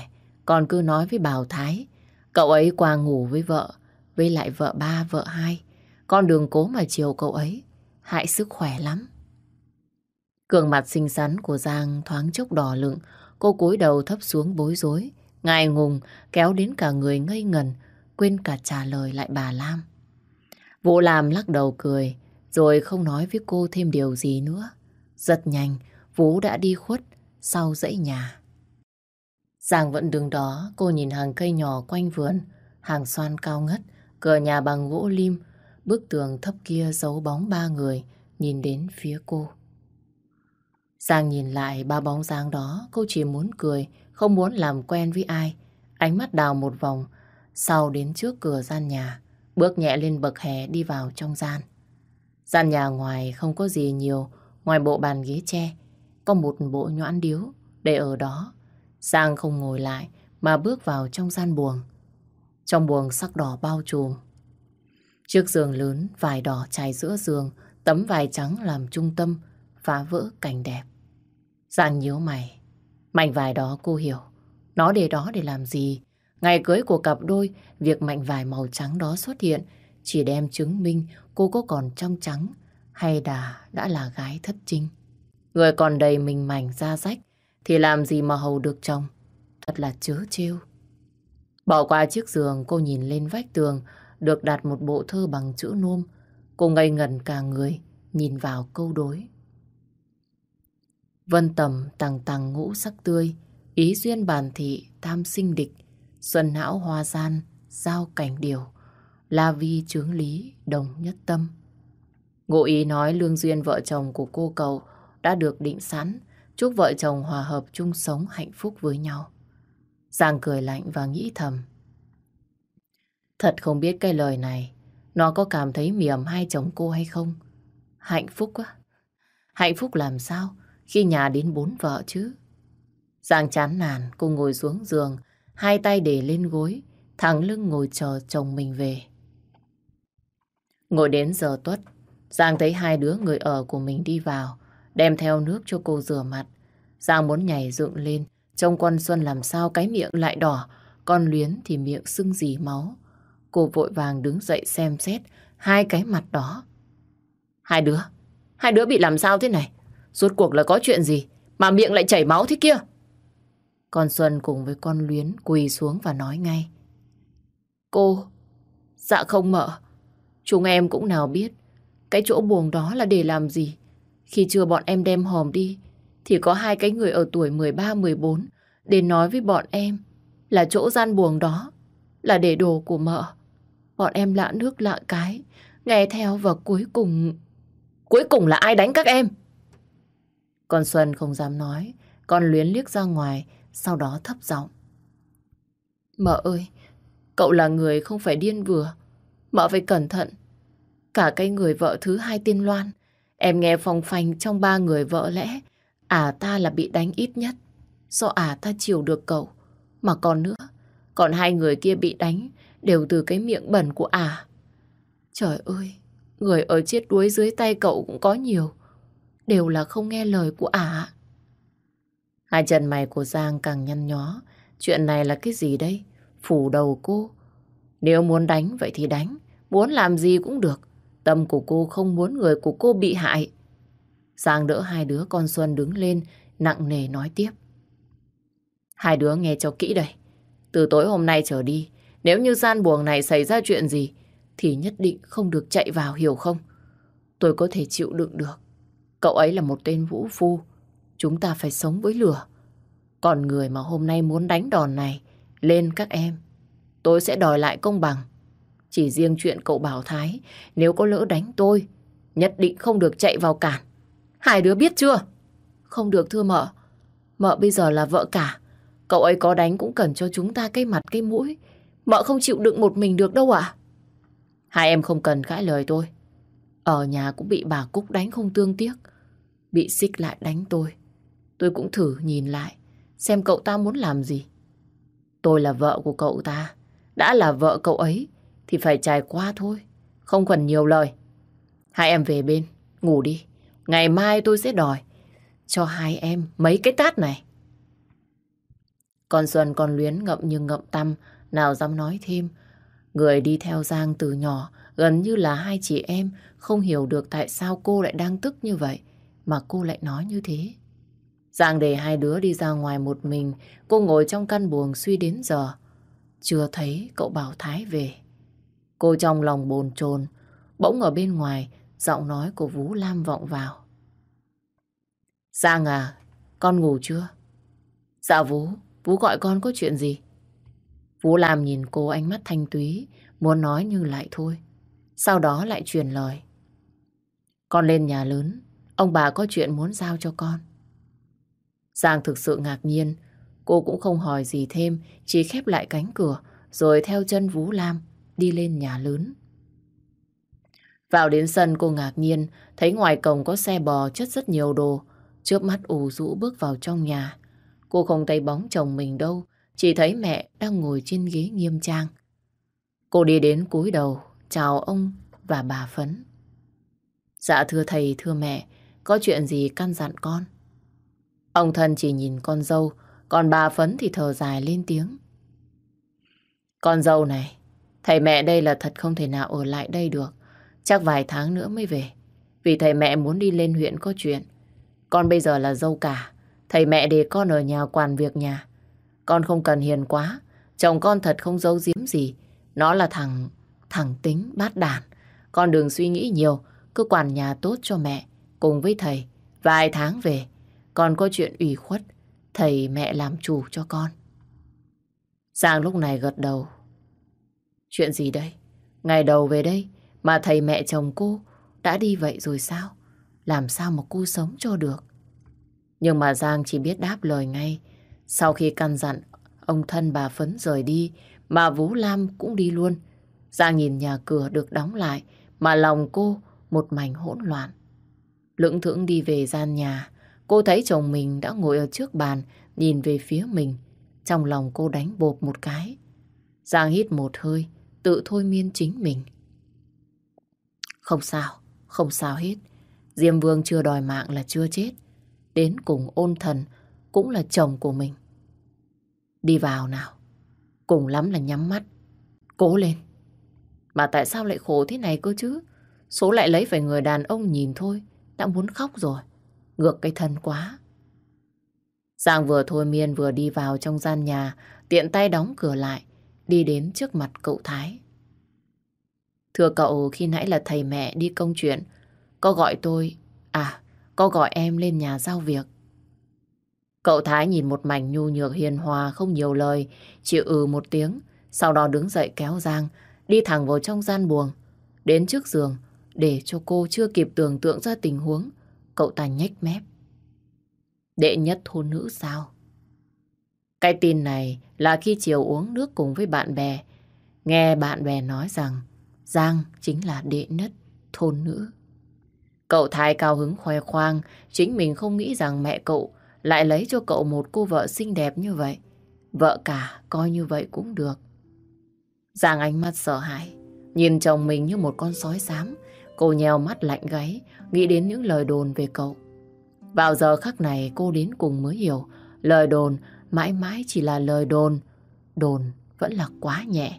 con cứ nói với Bảo Thái, cậu ấy qua ngủ với vợ, với lại vợ ba, vợ hai. Con đường cố mà chiều cậu ấy, hại sức khỏe lắm. Cường mặt xinh xắn của Giang thoáng chốc đỏ lựng, cô cúi đầu thấp xuống bối rối, ngài ngùng kéo đến cả người ngây ngần, quên cả trả lời lại bà Lam. Vũ Lam lắc đầu cười, rồi không nói với cô thêm điều gì nữa. Rất nhanh, Vũ đã đi khuất sau dãy nhà. Giang vẫn đứng đó, cô nhìn hàng cây nhỏ quanh vườn, hàng xoan cao ngất, cửa nhà bằng gỗ lim, bức tường thấp kia giấu bóng ba người, nhìn đến phía cô. Giang nhìn lại ba bóng dáng đó, cô chỉ muốn cười, không muốn làm quen với ai. Ánh mắt đào một vòng, sau đến trước cửa gian nhà, bước nhẹ lên bậc hè đi vào trong gian. Gian nhà ngoài không có gì nhiều, ngoài bộ bàn ghế tre, có một bộ nhoãn điếu để ở đó. Giang không ngồi lại mà bước vào trong gian buồng. Trong buồng sắc đỏ bao trùm. Chiếc giường lớn, vải đỏ trải giữa giường, tấm vải trắng làm trung tâm, phá vỡ cảnh đẹp. Giang nhíu mày. Mảnh vải đó cô hiểu. Nó để đó để làm gì? Ngày cưới của cặp đôi, việc mảnh vải màu trắng đó xuất hiện chỉ đem chứng minh cô có còn trong trắng hay đã đã là gái thất trinh. Người còn đầy mình mảnh da rách thì làm gì mà hầu được chồng. Thật là chớ trêu. Bỏ qua chiếc giường cô nhìn lên vách tường được đặt một bộ thơ bằng chữ nôm. Cô ngây ngẩn cả người nhìn vào câu đối. Vân tầm tàng tàng ngũ sắc tươi, ý duyên bàn thị tham sinh địch, xuân não hoa gian, giao cảnh điều, la vi chướng lý, đồng nhất tâm. Ngụ ý nói lương duyên vợ chồng của cô cầu đã được định sẵn, chúc vợ chồng hòa hợp chung sống hạnh phúc với nhau. Giang cười lạnh và nghĩ thầm. Thật không biết cái lời này, nó có cảm thấy mỉm hai chồng cô hay không? Hạnh phúc quá. Hạnh phúc làm sao khi nhà đến bốn vợ chứ? Giang chán nản, cô ngồi xuống giường, hai tay để lên gối, thẳng lưng ngồi chờ chồng mình về. Ngồi đến giờ tuất, Giang thấy hai đứa người ở của mình đi vào, đem theo nước cho cô rửa mặt. Giang muốn nhảy dựng lên, trông con Xuân làm sao cái miệng lại đỏ, con Luyến thì miệng sưng dì máu. Cô vội vàng đứng dậy xem xét hai cái mặt đó. Hai đứa, hai đứa bị làm sao thế này? Rốt cuộc là có chuyện gì mà miệng lại chảy máu thế kia? Con Xuân cùng với con Luyến quỳ xuống và nói ngay. Cô, dạ không mợ. Chúng em cũng nào biết cái chỗ buồng đó là để làm gì. Khi chưa bọn em đem hòm đi thì có hai cái người ở tuổi 13-14 đến nói với bọn em là chỗ gian buồng đó là để đồ của mợ. Bọn em lạ nước lạ cái, nghe theo và cuối cùng... Cuối cùng là ai đánh các em? Con Xuân không dám nói, con luyến liếc ra ngoài, sau đó thấp giọng. Mợ ơi, cậu là người không phải điên vừa. Mợ phải cẩn thận. Cả cái người vợ thứ hai tiên Loan, em nghe phong phanh trong ba người vợ lẽ, à ta là bị đánh ít nhất. Do à ta chịu được cậu. Mà còn nữa, còn hai người kia bị đánh đều từ cái miệng bẩn của à. Trời ơi, người ở chết đuối dưới tay cậu cũng có nhiều. Đều là không nghe lời của ả. Hai chân mày của Giang càng nhăn nhó. Chuyện này là cái gì đây? Phủ đầu cô. Nếu muốn đánh vậy thì đánh. Muốn làm gì cũng được. Tâm của cô không muốn người của cô bị hại. Giang đỡ hai đứa con Xuân đứng lên, nặng nề nói tiếp. Hai đứa nghe cho kỹ đây. Từ tối hôm nay trở đi, nếu như gian buồng này xảy ra chuyện gì, thì nhất định không được chạy vào hiểu không? Tôi có thể chịu đựng được. Cậu ấy là một tên vũ phu. Chúng ta phải sống với lửa. Còn người mà hôm nay muốn đánh đòn này lên các em, tôi sẽ đòi lại công bằng. Chỉ riêng chuyện cậu Bảo Thái, nếu có lỡ đánh tôi, nhất định không được chạy vào cản. Hai đứa biết chưa? Không được thưa mợ. Mợ bây giờ là vợ cả. Cậu ấy có đánh cũng cần cho chúng ta cái mặt cái mũi. Mợ không chịu đựng một mình được đâu ạ. Hai em không cần cãi lời tôi. Ở nhà cũng bị bà Cúc đánh không tương tiếc. Bị xích lại đánh tôi. Tôi cũng thử nhìn lại, xem cậu ta muốn làm gì. Tôi là vợ của cậu ta. Đã là vợ cậu ấy, thì phải trải qua thôi. Không cần nhiều lời. Hai em về bên, ngủ đi. Ngày mai tôi sẽ đòi cho hai em mấy cái tát này. Con Xuân con luyến ngậm như ngậm tâm, nào dám nói thêm. Người đi theo Giang từ nhỏ, gần như là hai chị em, không hiểu được tại sao cô lại đang tức như vậy. mà cô lại nói như thế. Giang để hai đứa đi ra ngoài một mình, cô ngồi trong căn buồng suy đến giờ. Chưa thấy cậu Bảo Thái về. Cô trong lòng bồn chồn bỗng ở bên ngoài, giọng nói của Vũ Lam vọng vào. Giang à, con ngủ chưa? Dạ Vũ, Vũ gọi con có chuyện gì? Vũ Lam nhìn cô ánh mắt thanh túy, muốn nói nhưng lại thôi. Sau đó lại truyền lời. Con lên nhà lớn, ông bà có chuyện muốn giao cho con. Giang thực sự ngạc nhiên, cô cũng không hỏi gì thêm, chỉ khép lại cánh cửa, rồi theo chân Vũ Lam đi lên nhà lớn. Vào đến sân cô ngạc nhiên, thấy ngoài cổng có xe bò chất rất nhiều đồ, chớp mắt ủ rũ bước vào trong nhà. Cô không thấy bóng chồng mình đâu, chỉ thấy mẹ đang ngồi trên ghế nghiêm trang. Cô đi đến cúi đầu, chào ông và bà Phấn. Dạ thưa thầy, thưa mẹ, có chuyện gì căn dặn con? Ông thân chỉ nhìn con dâu, còn bà Phấn thì thở dài lên tiếng. Con dâu này, thầy mẹ đây là thật không thể nào ở lại đây được. Chắc vài tháng nữa mới về. Vì thầy mẹ muốn đi lên huyện có chuyện. Con bây giờ là dâu cả. Thầy mẹ để con ở nhà quản việc nhà. Con không cần hiền quá. Chồng con thật không giấu giếm gì. Nó là thằng... thằng tính, bát đàn. Con đừng suy nghĩ nhiều. Cứ quản nhà tốt cho mẹ. Cùng với thầy. Vài tháng về. Con có chuyện ủy khuất. Thầy mẹ làm chủ cho con. Giang lúc này gật đầu. Chuyện gì đây? Ngày đầu về đây mà thầy mẹ chồng cô đã đi vậy rồi sao? Làm sao mà cô sống cho được? Nhưng mà Giang chỉ biết đáp lời ngay. Sau khi căn dặn, ông thân bà Phấn rời đi, mà Vũ Lam cũng đi luôn. Giang nhìn nhà cửa được đóng lại, mà lòng cô một mảnh hỗn loạn. Lưỡng thưởng đi về gian nhà, cô thấy chồng mình đã ngồi ở trước bàn, nhìn về phía mình. Trong lòng cô đánh bột một cái. Giang hít một hơi, tự thôi miên chính mình. Không sao, không sao hết. Diêm Vương chưa đòi mạng là chưa chết. Đến cùng ôn thần cũng là chồng của mình. Đi vào nào. Cùng lắm là nhắm mắt. Cố lên. Mà tại sao lại khổ thế này cơ chứ? Số lại lấy phải người đàn ông nhìn thôi. Đã muốn khóc rồi. Ngược cái thân quá. Giang vừa thôi miên vừa đi vào trong gian nhà, tiện tay đóng cửa lại, đi đến trước mặt cậu Thái. Thưa cậu, khi nãy là thầy mẹ đi công chuyện, có gọi tôi, à, có gọi em lên nhà giao việc. Cậu Thái nhìn một mảnh nhu nhược hiền hòa không nhiều lời, chỉ ừ một tiếng, sau đó đứng dậy kéo Giang, đi thẳng vào trong gian buồng, đến trước giường, để cho cô chưa kịp tưởng tượng ra tình huống, cậu ta nhếch mép. Đệ nhất thôn nữ sao? Cái tin này là khi chiều uống nước cùng với bạn bè, nghe bạn bè nói rằng Giang chính là đệ nhất thôn nữ. Cậu Thái cao hứng khoe khoang, chính mình không nghĩ rằng mẹ cậu lại lấy cho cậu một cô vợ xinh đẹp như vậy. Vợ cả coi như vậy cũng được. Giang ánh mắt sợ hãi, nhìn chồng mình như một con sói xám. Cô nheo mắt lạnh gáy, nghĩ đến những lời đồn về cậu. Vào giờ khắc này cô đến cùng mới hiểu, lời đồn mãi mãi chỉ là lời đồn. Đồn vẫn là quá nhẹ.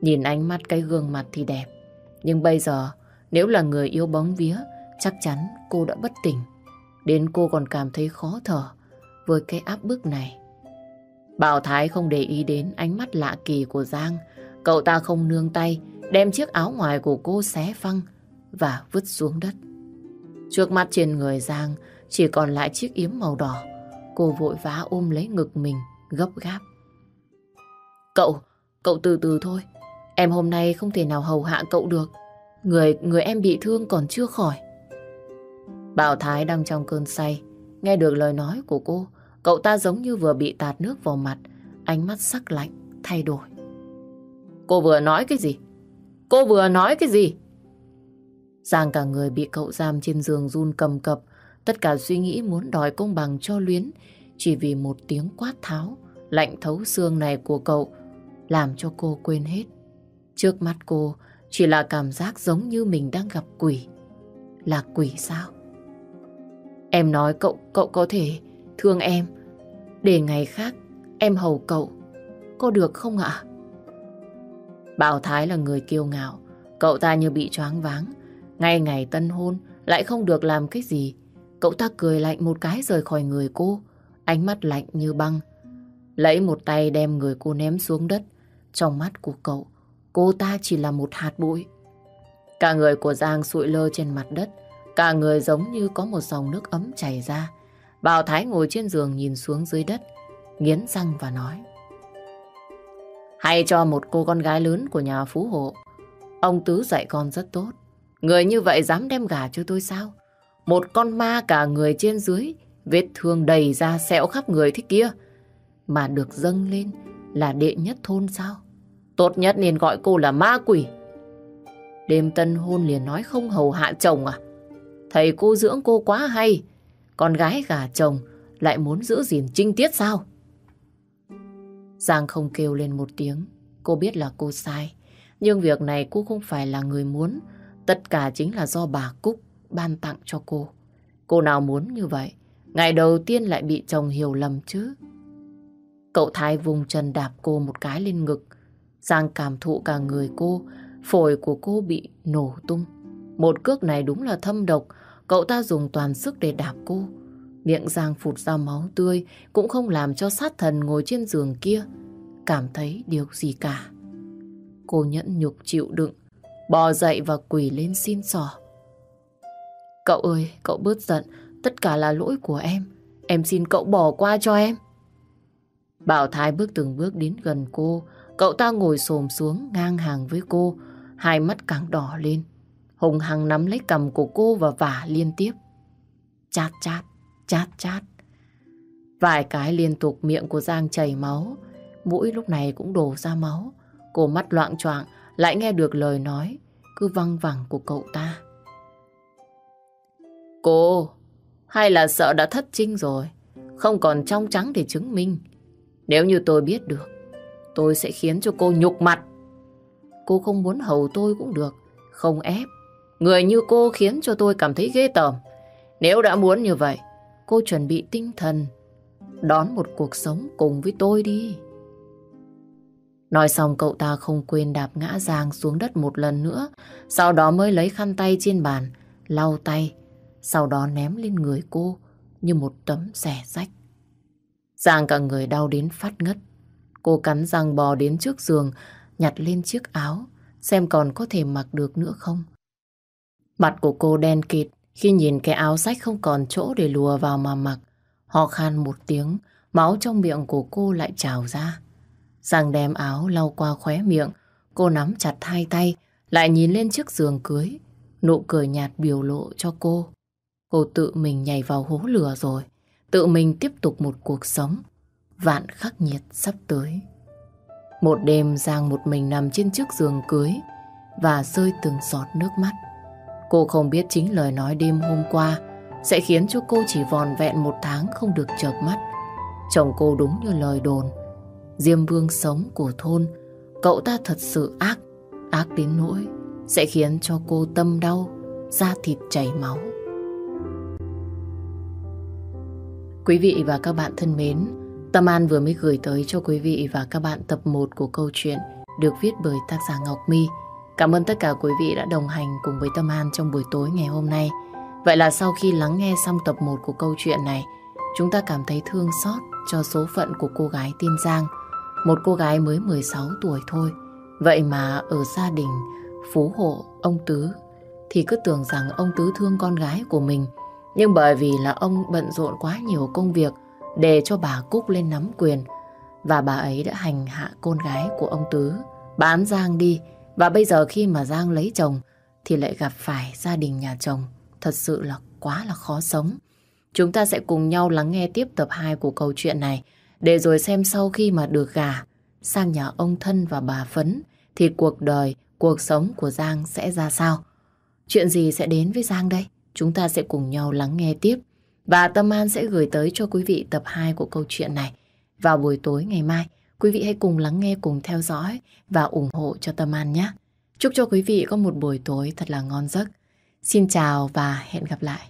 Nhìn ánh mắt cái gương mặt thì đẹp. Nhưng bây giờ, nếu là người yêu bóng vía, chắc chắn cô đã bất tỉnh. Đến cô còn cảm thấy khó thở với cái áp bức này. Bảo Thái không để ý đến ánh mắt lạ kỳ của Giang. Cậu ta không nương tay, đem chiếc áo ngoài của cô xé phăng và vứt xuống đất. Trước mắt trên người Giang chỉ còn lại chiếc yếm màu đỏ. Cô vội vã ôm lấy ngực mình, gấp gáp. Cậu, cậu từ từ thôi. Em hôm nay không thể nào hầu hạ cậu được. Người người em bị thương còn chưa khỏi. Bảo Thái đang trong cơn say. Nghe được lời nói của cô, cậu ta giống như vừa bị tạt nước vào mặt. Ánh mắt sắc lạnh, thay đổi. Cô vừa nói cái gì? Cô vừa nói cái gì? Giang cả người bị cậu giam trên giường run cầm cập. Tất cả suy nghĩ muốn đòi công bằng cho Luyến. Chỉ vì một tiếng quát tháo, lạnh thấu xương này của cậu làm cho cô quên hết. Trước mắt cô chỉ là cảm giác giống như mình đang gặp quỷ. Là quỷ sao? Em nói cậu, cậu có thể thương em. Để ngày khác em hầu cậu. Có được không ạ? Bảo Thái là người kiêu ngạo. Cậu ta như bị choáng váng. Ngay ngày tân hôn lại không được làm cái gì. Cậu ta cười lạnh một cái rời khỏi người cô, ánh mắt lạnh như băng. Lấy một tay đem người cô ném xuống đất. Trong mắt của cậu, cô ta chỉ là một hạt bụi. Cả người của Giang sụi lơ trên mặt đất, cả người giống như có một dòng nước ấm chảy ra. Bảo Thái ngồi trên giường nhìn xuống dưới đất, nghiến răng và nói. Hay cho một cô con gái lớn của nhà phú hộ. Ông Tứ dạy con rất tốt. Người như vậy dám đem gà cho tôi sao? Một con ma cả người trên dưới, vết thương đầy ra sẹo khắp người thế kia. Mà được dâng lên là đệ nhất thôn sao? Tốt nhất nên gọi cô là ma quỷ. Đêm tân hôn liền nói không hầu hạ chồng à? Thầy cô dưỡng cô quá hay. Con gái gà chồng lại muốn giữ gìn trinh tiết sao? Giang không kêu lên một tiếng. Cô biết là cô sai. Nhưng việc này cô không phải là người muốn. Tất cả chính là do bà Cúc ban tặng cho cô. Cô nào muốn như vậy? Ngày đầu tiên lại bị chồng hiểu lầm chứ. Cậu Thái vùng chân đạp cô một cái lên ngực. Giang cảm thụ cả người cô, phổi của cô bị nổ tung. Một cước này đúng là thâm độc, cậu ta dùng toàn sức để đạp cô. Miệng Giang phụt ra máu tươi cũng không làm cho sát thần ngồi trên giường kia cảm thấy điều gì cả. Cô nhẫn nhục chịu đựng, bò dậy và quỳ lên xin xỏ. Cậu ơi, cậu bớt giận, tất cả là lỗi của em. Em xin cậu bỏ qua cho em. Bảo Thái bước từng bước đến gần cô, cậu ta ngồi xồm xuống ngang hàng với cô, hai mắt càng đỏ lên. Hùng hằng nắm lấy cầm của cô và vả liên tiếp. Chát chát, chát chát. Vài cái liên tục miệng của Giang chảy máu, mũi lúc này cũng đổ ra máu. Cô mắt loạn choạng lại nghe được lời nói cứ văng vẳng của cậu ta. Cô, hay là sợ đã thất trinh rồi, không còn trong trắng để chứng minh. Nếu như tôi biết được, tôi sẽ khiến cho cô nhục mặt. Cô không muốn hầu tôi cũng được, không ép. Người như cô khiến cho tôi cảm thấy ghê tởm. Nếu đã muốn như vậy, cô chuẩn bị tinh thần, đón một cuộc sống cùng với tôi đi. Nói xong cậu ta không quên đạp ngã Giang xuống đất một lần nữa, sau đó mới lấy khăn tay trên bàn, lau tay, sau đó ném lên người cô như một tấm rẻ rách. Giang cả người đau đến phát ngất. Cô cắn răng bò đến trước giường, nhặt lên chiếc áo, xem còn có thể mặc được nữa không. Mặt của cô đen kịt khi nhìn cái áo rách không còn chỗ để lùa vào mà mặc. Họ khan một tiếng, máu trong miệng của cô lại trào ra. Giang đem áo lau qua khóe miệng, cô nắm chặt hai tay, lại nhìn lên chiếc giường cưới. Nụ cười nhạt biểu lộ cho cô. Cô tự mình nhảy vào hố lửa rồi, tự mình tiếp tục một cuộc sống. Vạn khắc nhiệt sắp tới. Một đêm Giang một mình nằm trên chiếc giường cưới và rơi từng giọt nước mắt. Cô không biết chính lời nói đêm hôm qua sẽ khiến cho cô chỉ vòn vẹn một tháng không được chợp mắt. Chồng cô đúng như lời đồn, Diêm vương sống của thôn, cậu ta thật sự ác, ác đến nỗi sẽ khiến cho cô tâm đau, da thịt chảy máu. Quý vị và các bạn thân mến, Tâm An vừa mới gửi tới cho quý vị và các bạn tập 1 của câu chuyện được viết bởi tác giả Ngọc My. Cảm ơn tất cả quý vị đã đồng hành cùng với Tâm An trong buổi tối ngày hôm nay. Vậy là sau khi lắng nghe xong tập 1 của câu chuyện này, chúng ta cảm thấy thương xót cho số phận của cô gái Tiên Giang. Một cô gái mới 16 tuổi thôi. Vậy mà ở gia đình phú hộ ông Tứ thì cứ tưởng rằng ông Tứ thương con gái của mình. Nhưng bởi vì là ông bận rộn quá nhiều công việc để cho bà Cúc lên nắm quyền và bà ấy đã hành hạ con gái của ông Tứ bán Giang đi và bây giờ khi mà Giang lấy chồng thì lại gặp phải gia đình nhà chồng thật sự là quá là khó sống. Chúng ta sẽ cùng nhau lắng nghe tiếp tập 2 của câu chuyện này để rồi xem sau khi mà được gà sang nhà ông thân và bà Phấn thì cuộc đời, cuộc sống của Giang sẽ ra sao. Chuyện gì sẽ đến với Giang đây? Chúng ta sẽ cùng nhau lắng nghe tiếp. Và Tâm An sẽ gửi tới cho quý vị tập 2 của câu chuyện này vào buổi tối ngày mai. Quý vị hãy cùng lắng nghe, cùng theo dõi và ủng hộ cho Tâm An nhé. Chúc cho quý vị có một buổi tối thật là ngon giấc. Xin chào và hẹn gặp lại.